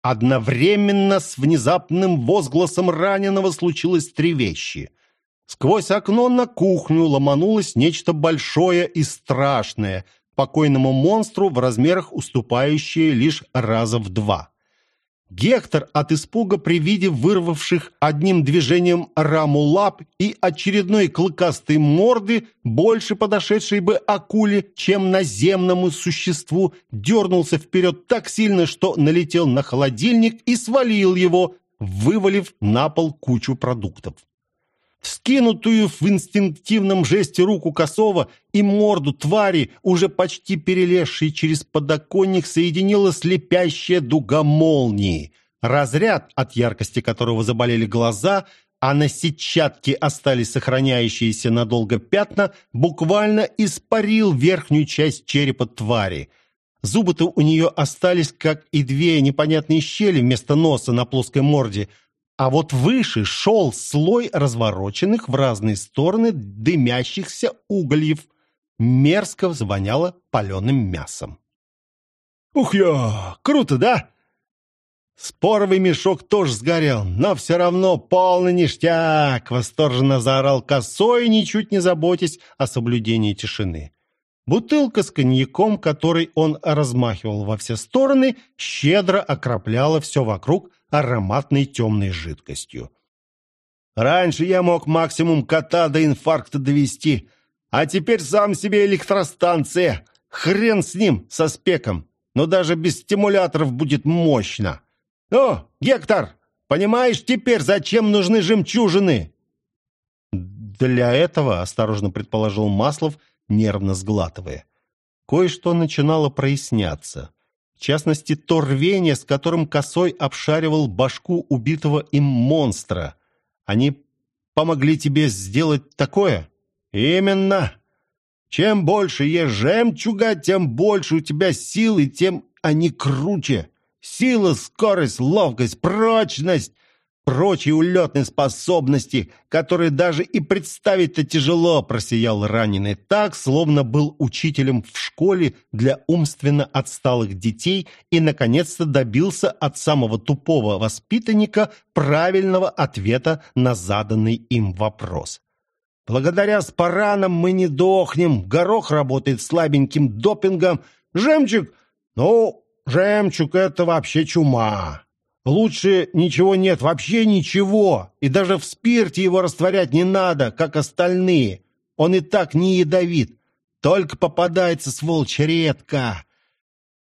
Одновременно с внезапным возгласом раненого случилось три вещи. Сквозь окно на кухню ломанулось нечто большое и страшное, покойному монстру в размерах уступающее лишь раза в два. Гектор от испуга при виде вырвавших одним движением раму лап и очередной клыкастой морды, больше подошедшей бы акуле, чем наземному существу, дернулся вперед так сильно, что налетел на холодильник и свалил его, вывалив на пол кучу продуктов. Скинутую в инстинктивном жесте руку косого и морду твари, уже почти перелезшей через подоконник, соединила слепящая дуга молнии. Разряд, от яркости которого заболели глаза, а на сетчатке остались сохраняющиеся надолго пятна, буквально испарил верхнюю часть черепа твари. Зубы-то у нее остались, как и две непонятные щели вместо носа на плоской морде – а вот выше шел слой развороченных в разные стороны дымящихся угольев. Мерзко звоняло паленым мясом. «Ух я! Круто, да?» Споровый мешок тоже сгорел, но все равно полный ништяк! Восторженно заорал косой, ничуть не заботясь о соблюдении тишины. Бутылка с коньяком, который он размахивал во все стороны, щедро окропляла все вокруг ароматной темной жидкостью. Раньше я мог максимум кота до инфаркта довести, а теперь сам себе электростанция. Хрен с ним, со спеком, но даже без стимуляторов будет мощно. О, Гектор, понимаешь теперь, зачем нужны жемчужины? Для этого, осторожно предположил Маслов, нервно сглатывая. Кое-что начинало проясняться. В частности, то рвение, с которым косой обшаривал башку убитого им монстра. Они помогли тебе сделать такое? Именно. Чем больше ешь жемчуга, тем больше у тебя сил, и тем они круче. Сила, скорость, ловкость, прочность прочие улетные способности, которые даже и представить-то тяжело, просиял раненый так, словно был учителем в школе для умственно отсталых детей и, наконец-то, добился от самого тупого воспитанника правильного ответа на заданный им вопрос. Благодаря спаранам мы не дохнем, горох работает слабеньким допингом, жемчуг, ну, жемчуг — это вообще чума. Лучше ничего нет, вообще ничего. И даже в спирте его растворять не надо, как остальные. Он и так не ядовит. Только попадается сволочь редко.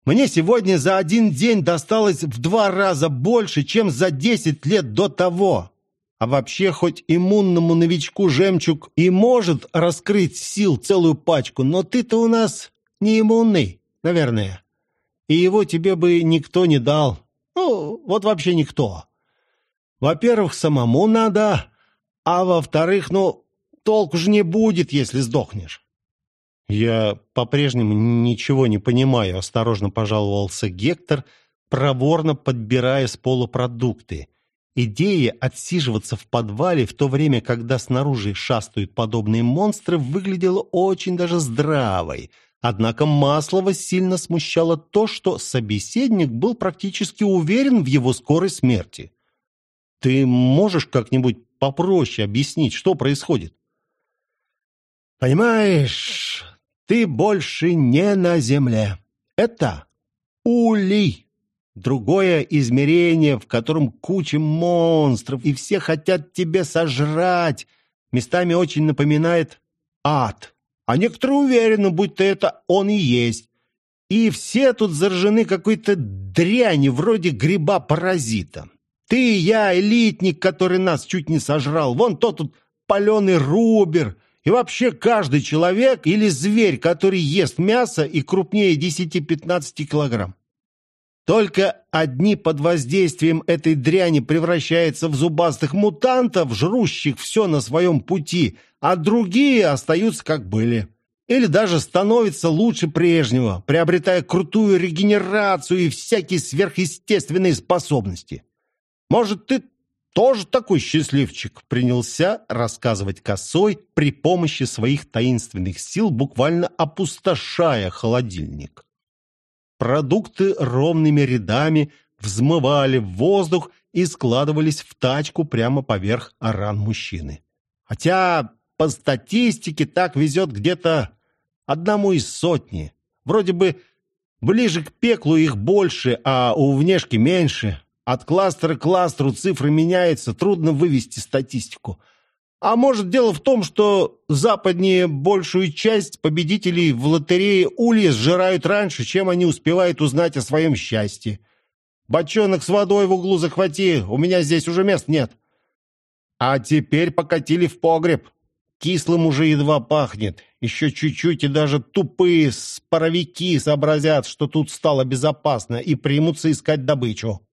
Мне сегодня за один день досталось в два раза больше, чем за десять лет до того. А вообще, хоть иммунному новичку жемчуг и может раскрыть сил целую пачку, но ты-то у нас не иммунный, наверное. И его тебе бы никто не дал. Ну, вот вообще никто. Во-первых, самому надо, а во-вторых, ну, толку же не будет, если сдохнешь. Я по-прежнему ничего не понимаю, осторожно пожаловался Гектор, проворно подбирая с пола продукты. Идея отсиживаться в подвале в то время, когда снаружи шастают подобные монстры, выглядела очень даже здравой — Однако Маслова сильно смущало то, что собеседник был практически уверен в его скорой смерти. «Ты можешь как-нибудь попроще объяснить, что происходит?» «Понимаешь, ты больше не на земле. Это улей. Другое измерение, в котором куча монстров, и все хотят тебе сожрать. Местами очень напоминает ад а некоторые уверены, будто это он и есть. И все тут заражены какой-то дряни, вроде гриба-паразита. Ты я, элитник, который нас чуть не сожрал, вон тот тут паленый рубер, и вообще каждый человек или зверь, который ест мясо и крупнее 10-15 килограмм. Только одни под воздействием этой дряни превращаются в зубастых мутантов, жрущих все на своем пути, а другие остаются как были. Или даже становятся лучше прежнего, приобретая крутую регенерацию и всякие сверхъестественные способности. Может, ты тоже такой счастливчик, принялся рассказывать Косой при помощи своих таинственных сил, буквально опустошая холодильник. Продукты ровными рядами взмывали в воздух и складывались в тачку прямо поверх ран мужчины. Хотя по статистике так везет где-то одному из сотни. Вроде бы ближе к пеклу их больше, а у внешки меньше. От кластера к кластеру цифры меняются, трудно вывести статистику. А может, дело в том, что западнее большую часть победителей в лотерее Улья сжирают раньше, чем они успевают узнать о своем счастье. Бочонок с водой в углу захвати, у меня здесь уже мест нет. А теперь покатили в погреб. Кислым уже едва пахнет. Еще чуть-чуть, и даже тупые споровики сообразят, что тут стало безопасно, и примутся искать добычу.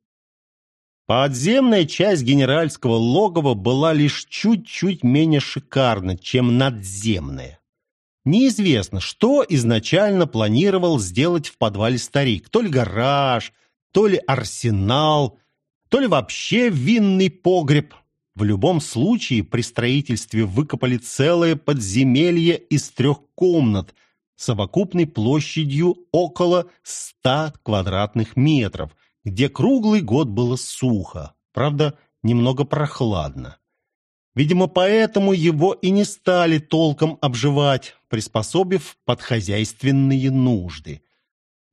Подземная часть генеральского логова была лишь чуть-чуть менее шикарна, чем надземная. Неизвестно, что изначально планировал сделать в подвале старик. То ли гараж, то ли арсенал, то ли вообще винный погреб. В любом случае при строительстве выкопали целое подземелье из трех комнат совокупной площадью около 100 квадратных метров, где круглый год было сухо, правда, немного прохладно. Видимо, поэтому его и не стали толком обживать, приспособив под хозяйственные нужды.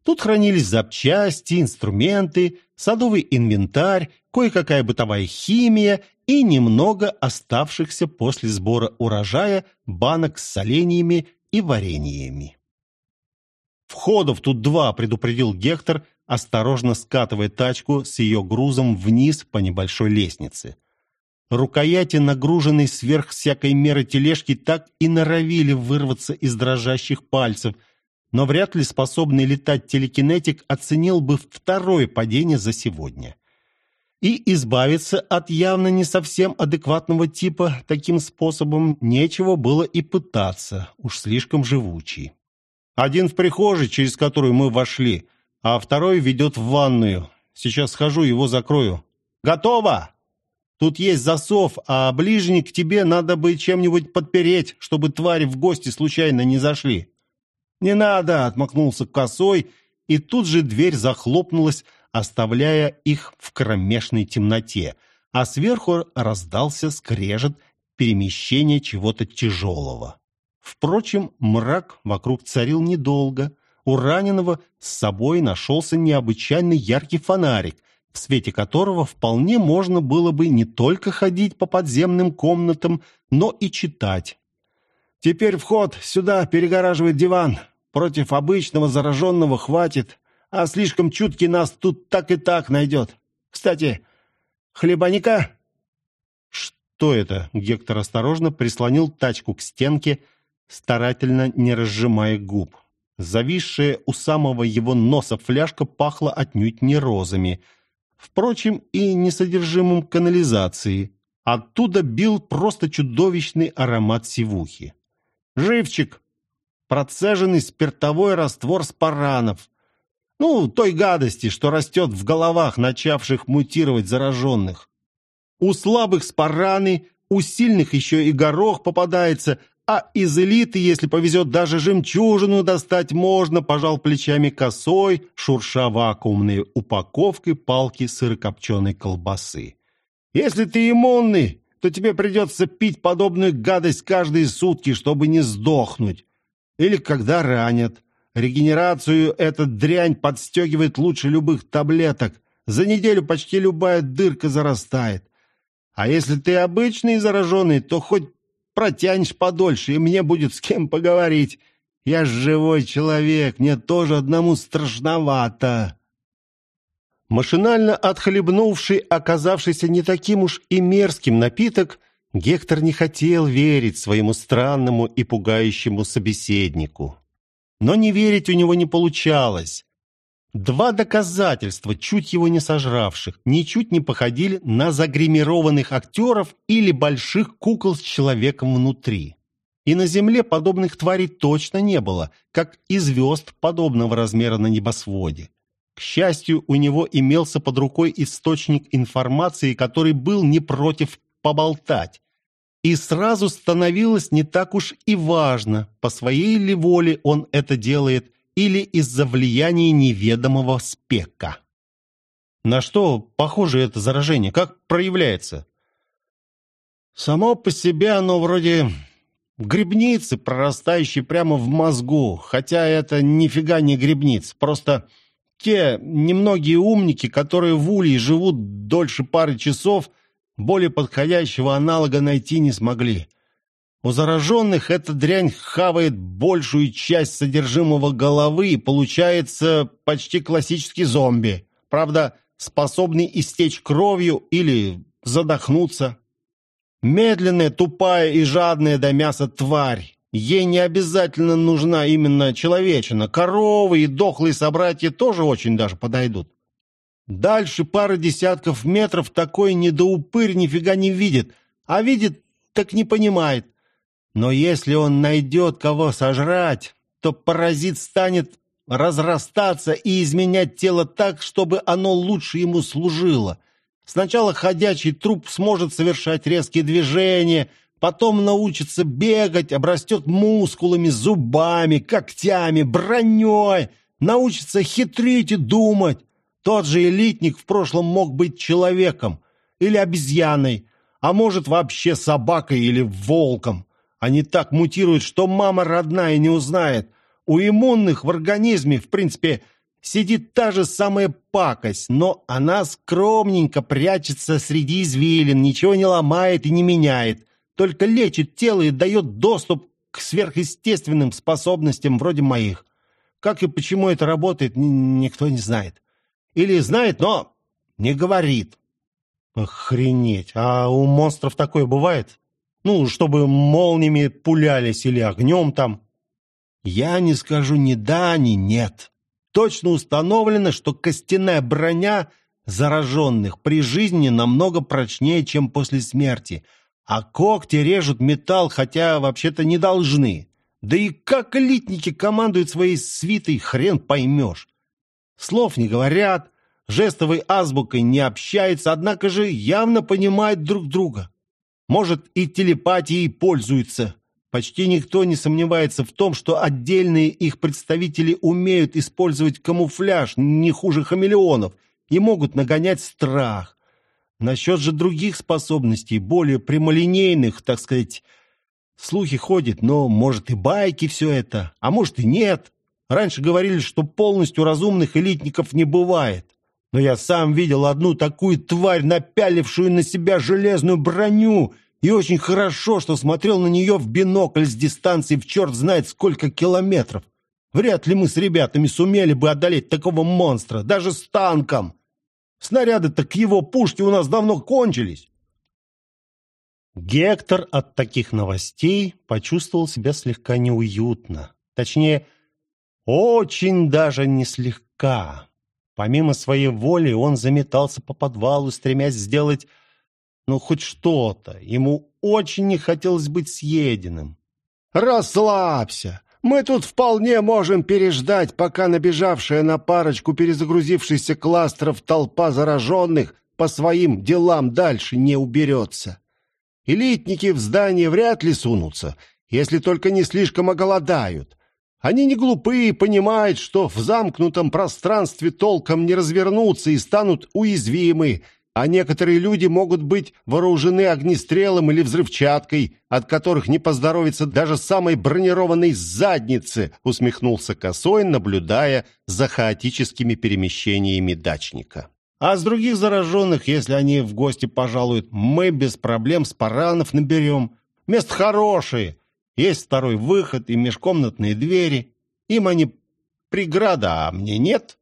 Тут хранились запчасти, инструменты, садовый инвентарь, кое-какая бытовая химия и немного оставшихся после сбора урожая банок с соленьями и вареньями. «Входов тут два», — предупредил Гектор, осторожно скатывая тачку с ее грузом вниз по небольшой лестнице. Рукояти, нагруженной сверх всякой меры тележки, так и норовили вырваться из дрожащих пальцев, но вряд ли способный летать телекинетик оценил бы второе падение за сегодня. И избавиться от явно не совсем адекватного типа таким способом нечего было и пытаться, уж слишком живучий. Один в прихожей, через которую мы вошли, а второй ведет в ванную. Сейчас схожу, его закрою. Готово! Тут есть засов, а ближний к тебе надо бы чем-нибудь подпереть, чтобы твари в гости случайно не зашли. Не надо, отмахнулся косой, и тут же дверь захлопнулась, оставляя их в кромешной темноте, а сверху раздался скрежет перемещения чего-то тяжелого. Впрочем, мрак вокруг царил недолго. У раненого с собой нашелся необычайно яркий фонарик, в свете которого вполне можно было бы не только ходить по подземным комнатам, но и читать. «Теперь вход сюда перегораживает диван. Против обычного зараженного хватит, а слишком чуткий нас тут так и так найдет. Кстати, хлебаника?» «Что это?» — Гектор осторожно прислонил тачку к стенке, — старательно не разжимая губ. Зависшая у самого его носа фляжка пахла отнюдь не розами. Впрочем, и не содержимым канализации. Оттуда бил просто чудовищный аромат сивухи. «Живчик!» Процеженный спиртовой раствор спаранов. Ну, той гадости, что растет в головах начавших мутировать зараженных. У слабых спараны, у сильных еще и горох попадается, а из элиты, если повезет, даже жемчужину достать можно, пожал плечами косой, шурша вакуумной упаковкой палки сырокопченой колбасы. Если ты иммунный, то тебе придется пить подобную гадость каждые сутки, чтобы не сдохнуть. Или когда ранят. Регенерацию эта дрянь подстегивает лучше любых таблеток. За неделю почти любая дырка зарастает. А если ты обычный зараженный, то хоть протянешь подольше, и мне будет с кем поговорить. Я живой человек, мне тоже одному страшновато». Машинально отхлебнувший оказавшийся не таким уж и мерзким напиток, Гектор не хотел верить своему странному и пугающему собеседнику. Но не верить у него не получалось. Два доказательства, чуть его не сожравших, ничуть не походили на загримированных актеров или больших кукол с человеком внутри. И на Земле подобных тварей точно не было, как и звезд подобного размера на небосводе. К счастью, у него имелся под рукой источник информации, который был не против поболтать. И сразу становилось не так уж и важно, по своей ли воле он это делает или из-за влияния неведомого спека. На что похоже это заражение? Как проявляется? Само по себе оно вроде грибницы, прорастающей прямо в мозгу, хотя это нифига не грибниц, просто те немногие умники, которые в Улье живут дольше пары часов, более подходящего аналога найти не смогли. У зараженных эта дрянь хавает большую часть содержимого головы и получается почти классический зомби. Правда, способный истечь кровью или задохнуться. Медленная, тупая и жадная до мяса тварь. Ей не обязательно нужна именно человечина. Коровы и дохлые собратья тоже очень даже подойдут. Дальше пара десятков метров такой недоупырь нифига не видит, а видит, так не понимает. Но если он найдет кого сожрать, то паразит станет разрастаться и изменять тело так, чтобы оно лучше ему служило. Сначала ходячий труп сможет совершать резкие движения, потом научится бегать, обрастет мускулами, зубами, когтями, броней, научится хитрить и думать. Тот же элитник в прошлом мог быть человеком или обезьяной, а может вообще собакой или волком. Они так мутируют, что мама родная не узнает. У иммунных в организме, в принципе, сидит та же самая пакость, но она скромненько прячется среди извилин, ничего не ломает и не меняет, только лечит тело и дает доступ к сверхъестественным способностям вроде моих. Как и почему это работает, никто не знает. Или знает, но не говорит. Охренеть, а у монстров такое бывает? Ну, чтобы молниями пулялись или огнем там. Я не скажу ни да, ни нет. Точно установлено, что костяная броня зараженных при жизни намного прочнее, чем после смерти, а когти режут металл, хотя вообще-то не должны. Да и как элитники командуют своей свитой, хрен поймешь. Слов не говорят, жестовой азбукой не общаются, однако же явно понимают друг друга. Может, и телепатией пользуются. Почти никто не сомневается в том, что отдельные их представители умеют использовать камуфляж не хуже хамелеонов и могут нагонять страх. Насчет же других способностей, более прямолинейных, так сказать, слухи ходят, но, может, и байки все это, а может и нет. Раньше говорили, что полностью разумных элитников не бывает. Но я сам видел одну такую тварь, напялившую на себя железную броню, и очень хорошо, что смотрел на нее в бинокль с дистанции в черт знает сколько километров. Вряд ли мы с ребятами сумели бы одолеть такого монстра, даже с танком. Снаряды-то к его пушке у нас давно кончились. Гектор от таких новостей почувствовал себя слегка неуютно. Точнее, очень даже не слегка. Помимо своей воли он заметался по подвалу, стремясь сделать, ну, хоть что-то. Ему очень не хотелось быть съеденным. «Расслабься! Мы тут вполне можем переждать, пока набежавшая на парочку перезагрузившихся кластеров толпа зараженных по своим делам дальше не уберется. Элитники в здание вряд ли сунутся, если только не слишком оголодают. Они не глупые и понимают, что в замкнутом пространстве толком не развернутся и станут уязвимы, а некоторые люди могут быть вооружены огнестрелом или взрывчаткой, от которых не поздоровится даже самой бронированной заднице, усмехнулся Косой, наблюдая за хаотическими перемещениями дачника. А с других зараженных, если они в гости пожалуют, мы без проблем с паранов наберем. Мест хорошие, есть второй выход и межкомнатные двери. Им они преграда, а мне нет.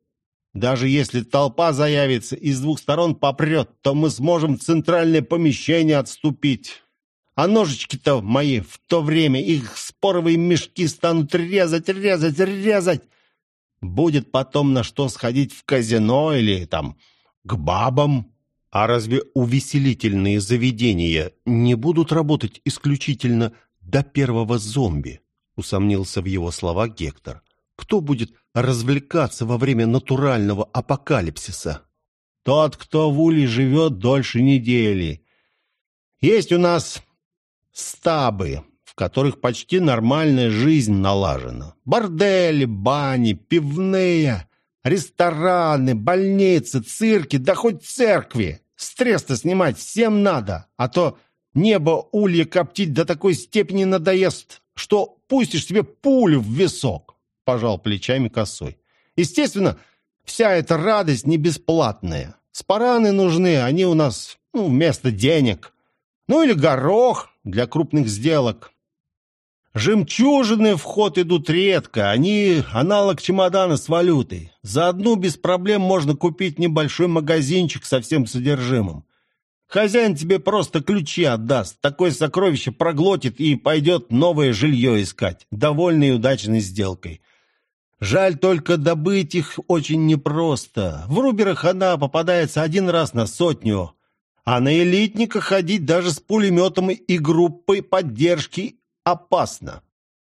Даже если толпа заявится и с двух сторон попрет, то мы сможем в центральное помещение отступить. А ножички-то мои в то время, их споровые мешки станут резать, резать, резать. Будет потом на что сходить в казино или там к бабам. А разве увеселительные заведения не будут работать исключительно до первого зомби, усомнился в его словах Гектор. Кто будет развлекаться во время натурального апокалипсиса? Тот, кто в Уле живет дольше недели. Есть у нас стабы, в которых почти нормальная жизнь налажена. Бордели, бани, пивные, рестораны, больницы, цирки, да хоть церкви. Стресс-то снимать всем надо, а то Небо улья коптить до такой степени надоест, что пустишь себе пулю в висок, пожал плечами косой. Естественно, Вся эта радость не бесплатная. Спараны нужны, они у нас ну, вместо денег. Ну или горох для крупных сделок. Жемчужины в ход идут редко, они аналог чемодана с валютой. За одну без проблем можно купить небольшой магазинчик со всем содержимым. Хозяин тебе просто ключи отдаст, такое сокровище проглотит и пойдет новое жилье искать, довольный удачной сделкой. Жаль только добыть их очень непросто. В руберах она попадается один раз на сотню, а на элитника ходить даже с пулеметом и группой поддержки опасно.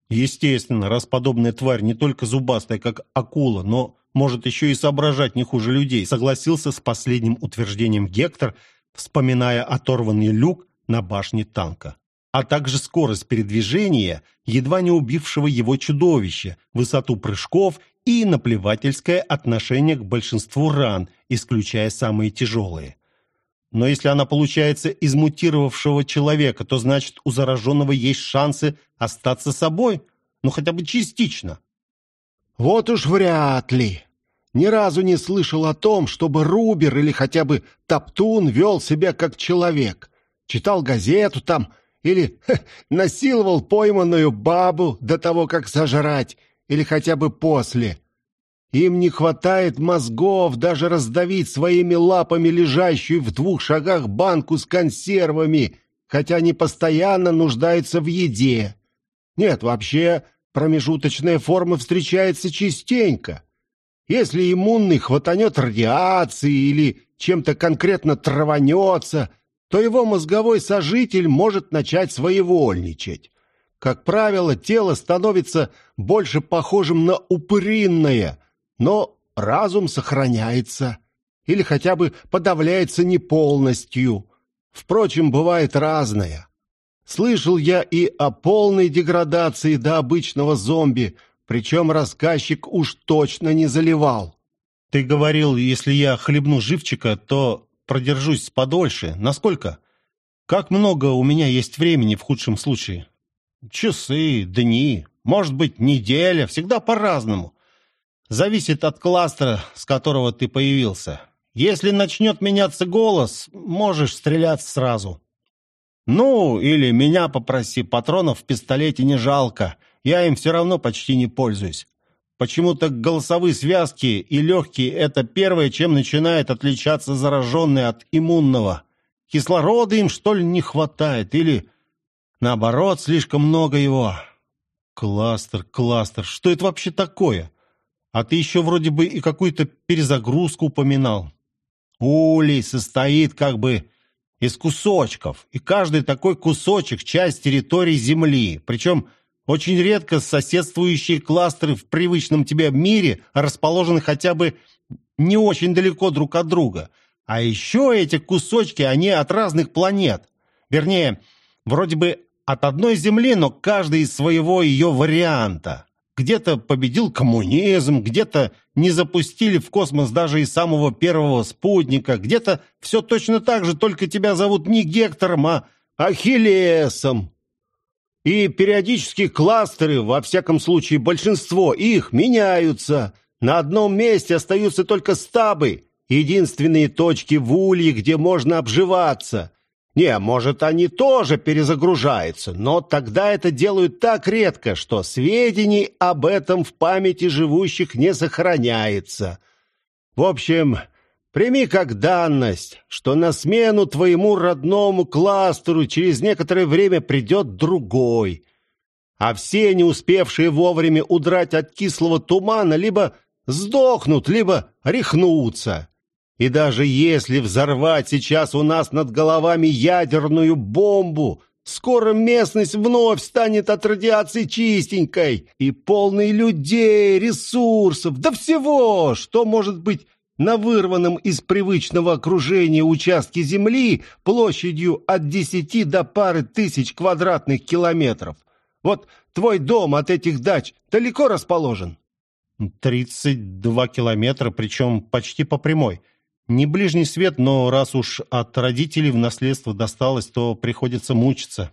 Естественно, раз подобная тварь не только зубастая, как акула, но может еще и соображать не хуже людей, согласился с последним утверждением Гектор, вспоминая оторванный люк на башне танка, а также скорость передвижения, едва не убившего его чудовища, высоту прыжков и наплевательское отношение к большинству ран, исключая самые тяжелые. Но если она получается из мутировавшего человека, то значит у зараженного есть шансы остаться собой, ну хотя бы частично. Вот уж вряд ли. Ни разу не слышал о том, чтобы Рубер или хотя бы Топтун вел себя как человек. Читал газету там или ха, насиловал пойманную бабу до того, как сожрать, или хотя бы после. Им не хватает мозгов даже раздавить своими лапами лежащую в двух шагах банку с консервами, хотя они постоянно нуждаются в еде. Нет, вообще промежуточная форма встречается частенько. Если иммунный хватанет радиации или чем-то конкретно траванется, то его мозговой сожитель может начать своевольничать. Как правило, тело становится больше похожим на упыринное – но разум сохраняется или хотя бы подавляется не полностью. Впрочем, бывает разное. Слышал я и о полной деградации до обычного зомби, причем рассказчик уж точно не заливал. Ты говорил, если я хлебну живчика, то продержусь подольше. Насколько? Как много у меня есть времени в худшем случае? Часы, дни, может быть, неделя, всегда по-разному. Зависит от кластера, с которого ты появился. Если начнет меняться голос, можешь стрелять сразу. Ну, или меня попроси, патронов в пистолете не жалко. Я им все равно почти не пользуюсь. Почему-то голосовые связки и легкие – это первое, чем начинает отличаться зараженный от иммунного. Кислорода им, что ли, не хватает? Или, наоборот, слишком много его? Кластер, кластер, что это вообще такое? А ты еще вроде бы и какую-то перезагрузку упоминал. Улей состоит как бы из кусочков, и каждый такой кусочек – часть территории Земли. Причем очень редко соседствующие кластеры в привычном тебе мире расположены хотя бы не очень далеко друг от друга. А еще эти кусочки, они от разных планет. Вернее, вроде бы от одной Земли, но каждый из своего ее варианта. Где-то победил коммунизм, где-то не запустили в космос даже и самого первого спутника, где-то все точно так же, только тебя зовут не Гектором, а Ахиллесом. И периодически кластеры, во всяком случае большинство их, меняются. На одном месте остаются только стабы, единственные точки в улье, где можно обживаться. Не, может, они тоже перезагружаются, но тогда это делают так редко, что сведений об этом в памяти живущих не сохраняется. В общем, прими как данность, что на смену твоему родному кластеру через некоторое время придет другой. А все, не успевшие вовремя удрать от кислого тумана, либо сдохнут, либо рехнутся. И даже если взорвать сейчас у нас над головами ядерную бомбу, скоро местность вновь станет от радиации чистенькой и полной людей, ресурсов, да всего, что может быть на вырванном из привычного окружения участке земли площадью от десяти до пары тысяч квадратных километров. Вот твой дом от этих дач далеко расположен? Тридцать два километра, причем почти по прямой. Не ближний свет, но раз уж от родителей в наследство досталось, то приходится мучиться.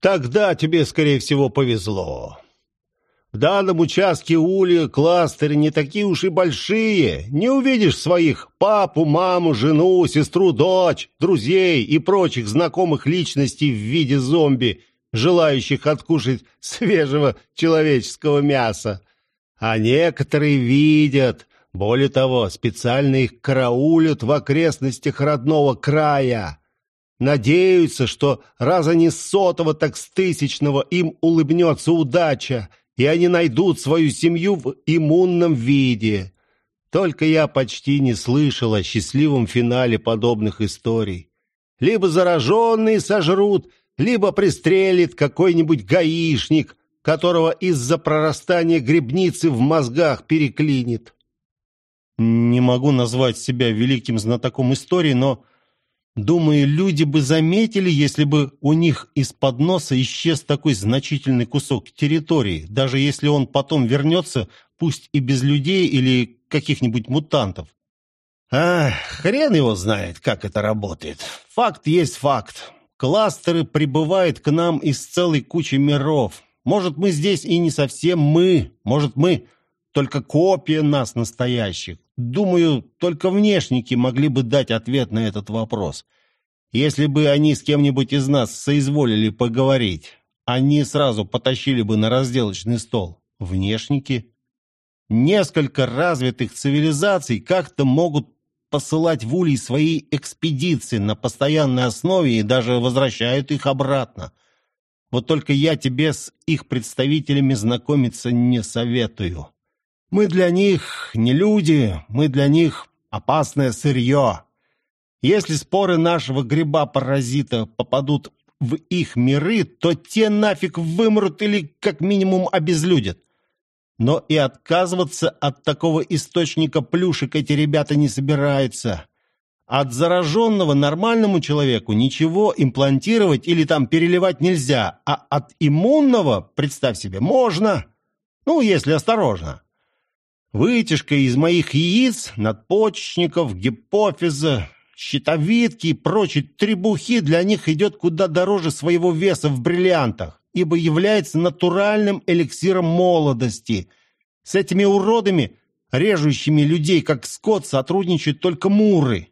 Тогда тебе, скорее всего, повезло. В данном участке улья кластеры не такие уж и большие. Не увидишь своих папу, маму, жену, сестру, дочь, друзей и прочих знакомых личностей в виде зомби, желающих откушать свежего человеческого мяса. А некоторые видят, более того, специально их караулят в окрестностях родного края. Надеются, что раза не сотого, так с тысячного им улыбнется удача, и они найдут свою семью в иммунном виде. Только я почти не слышал о счастливом финале подобных историй. Либо зараженные сожрут, либо пристрелит какой-нибудь гаишник, которого из-за прорастания грибницы в мозгах переклинит. Не могу назвать себя великим знатоком истории, но Думаю, люди бы заметили, если бы у них из-под носа исчез такой значительный кусок территории, даже если он потом вернется, пусть и без людей или каких-нибудь мутантов. Ах, хрен его знает, как это работает. Факт есть факт. Кластеры прибывают к нам из целой кучи миров. Может, мы здесь и не совсем мы, может, мы только копия нас настоящих. Думаю, только внешники могли бы дать ответ на этот вопрос. Если бы они с кем-нибудь из нас соизволили поговорить, они сразу потащили бы на разделочный стол. Внешники? Несколько развитых цивилизаций как-то могут посылать в Улей свои экспедиции на постоянной основе и даже возвращают их обратно. Вот только я тебе с их представителями знакомиться не советую. Мы для них не люди, мы для них опасное сырье. Если споры нашего гриба-паразита попадут в их миры, то те нафиг вымрут или как минимум обезлюдят. Но и отказываться от такого источника плюшек эти ребята не собираются. От зараженного нормальному человеку ничего имплантировать или там переливать нельзя, а от иммунного, представь себе, можно. Ну, если осторожно. Вытяжка из моих яиц, надпочечников, гипофиза, щитовидки и прочей требухи для них идет куда дороже своего веса в бриллиантах, ибо является натуральным эликсиром молодости. С этими уродами, режущими людей как скот, сотрудничают только муры.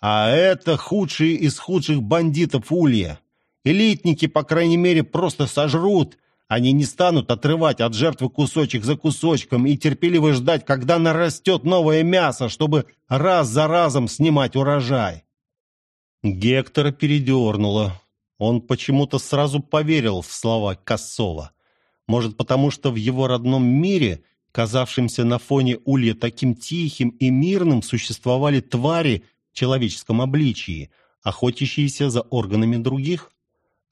А это худшие из худших бандитов Улья. Элитники, по крайней мере, просто сожрут – они не станут отрывать от жертвы кусочек за кусочком и терпеливо ждать, когда нарастет новое мясо, чтобы раз за разом снимать урожай. Гектора передернуло. Он почему-то сразу поверил в слова Косова. Может, потому что в его родном мире, казавшемся на фоне улья таким тихим и мирным, существовали твари в человеческом обличии, охотящиеся за органами других?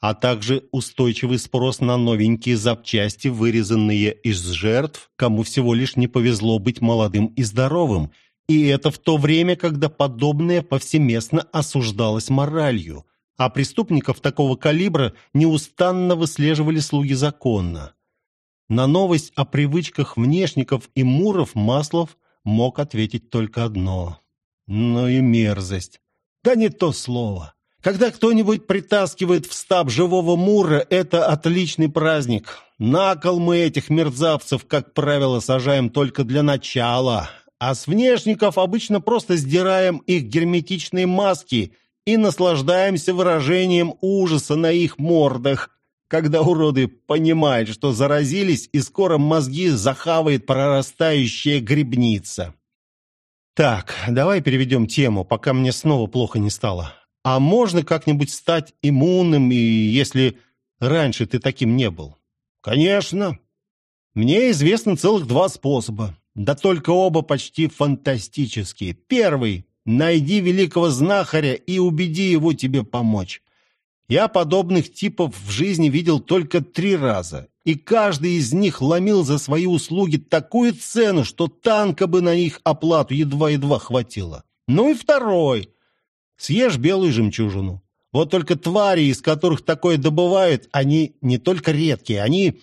А также устойчивый спрос на новенькие запчасти, вырезанные из жертв, кому всего лишь не повезло быть молодым и здоровым, и это в то время, когда подобное повсеместно осуждалось моралью, а преступников такого калибра неустанно выслеживали слуги закона. На новость о привычках внешников и муров Маслов мог ответить только одно. Ну и мерзость. Да не то слово. Когда кто-нибудь притаскивает в стаб живого мура, это отличный праздник. На кол мы этих мерзавцев, как правило, сажаем только для начала, а с внешников обычно просто сдираем их герметичные маски и наслаждаемся выражением ужаса на их мордах, когда уроды понимают, что заразились и скоро мозги захавает прорастающая грибница. Так, давай переведем тему, пока мне снова плохо не стало. А можно как-нибудь стать иммунным, и если раньше ты таким не был? Конечно. Мне известно целых два способа. Да только оба почти фантастические. Первый – найди великого знахаря и убеди его тебе помочь. Я подобных типов в жизни видел только три раза, и каждый из них ломил за свои услуги такую цену, что танка бы на их оплату едва-едва хватило. Ну и второй – Съешь белую жемчужину. Вот только твари, из которых такое добывают, они не только редкие, они...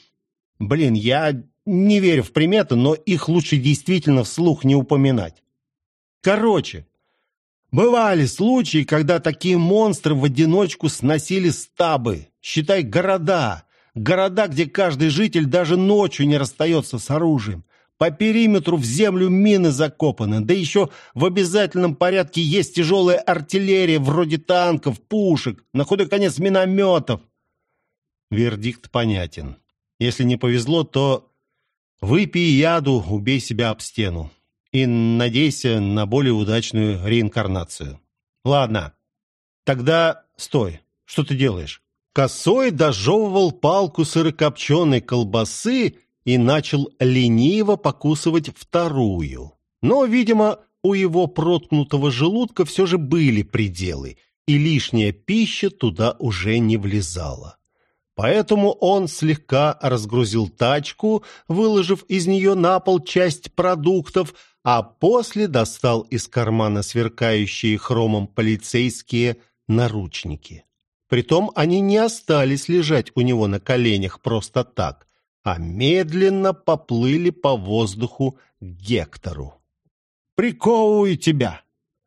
Блин, я не верю в приметы, но их лучше действительно вслух не упоминать. Короче, бывали случаи, когда такие монстры в одиночку сносили стабы, считай, города, Города, где каждый житель даже ночью не расстается с оружием. По периметру в землю мины закопаны, да еще в обязательном порядке есть тяжелая артиллерия, вроде танков, пушек, на худой конец минометов. Вердикт понятен. Если не повезло, то выпей яду, убей себя об стену. И надейся на более удачную реинкарнацию. Ладно, тогда стой. Что ты делаешь? Косой дожевывал палку сырокопченой колбасы и начал лениво покусывать вторую. Но, видимо, у его проткнутого желудка все же были пределы, и лишняя пища туда уже не влезала. Поэтому он слегка разгрузил тачку, выложив из нее на пол часть продуктов, а после достал из кармана сверкающие хромом полицейские наручники. Притом они не остались лежать у него на коленях просто так, а медленно поплыли по воздуху к Гектору. «Приковываю тебя!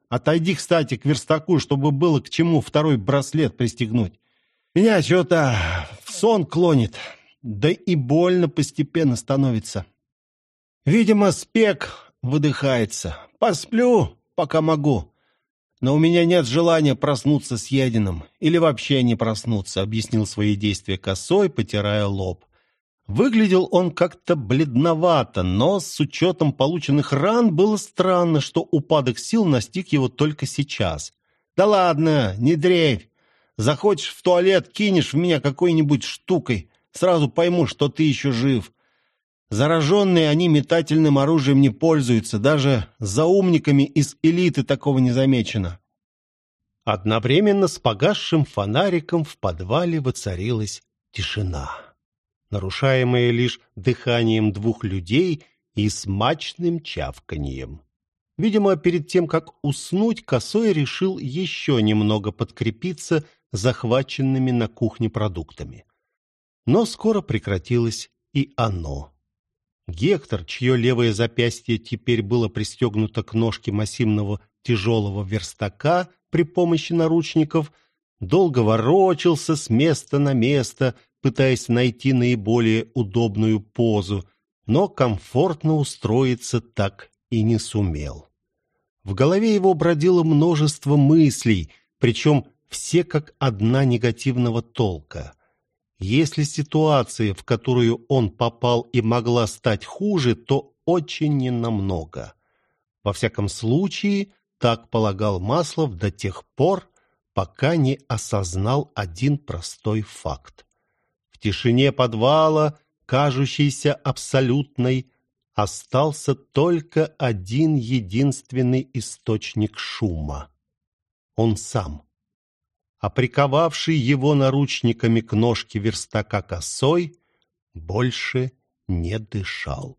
Отойди, кстати, к верстаку, чтобы было к чему второй браслет пристегнуть. Меня что-то в сон клонит, да и больно постепенно становится. Видимо, спек выдыхается. Посплю, пока могу. Но у меня нет желания проснуться с единым. Или вообще не проснуться», — объяснил свои действия косой, потирая лоб. Выглядел он как-то бледновато, но с учетом полученных ран было странно, что упадок сил настиг его только сейчас. «Да ладно, не дрейфь. Захочешь в туалет, кинешь в меня какой-нибудь штукой. Сразу пойму, что ты еще жив. Зараженные они метательным оружием не пользуются. Даже за умниками из элиты такого не замечено». Одновременно с погасшим фонариком в подвале воцарилась тишина нарушаемое лишь дыханием двух людей и смачным чавканьем. Видимо, перед тем, как уснуть, Косой решил еще немного подкрепиться захваченными на кухне продуктами. Но скоро прекратилось и оно. Гектор, чье левое запястье теперь было пристегнуто к ножке массивного тяжелого верстака при помощи наручников, долго ворочался с места на место, пытаясь найти наиболее удобную позу, но комфортно устроиться так и не сумел. В голове его бродило множество мыслей, причем все как одна негативного толка. Если ситуация, в которую он попал и могла стать хуже, то очень ненамного. Во всяком случае, так полагал Маслов до тех пор, пока не осознал один простой факт. В тишине подвала, кажущейся абсолютной, остался только один единственный источник шума. Он сам. А приковавший его наручниками к ножке верстака косой больше не дышал.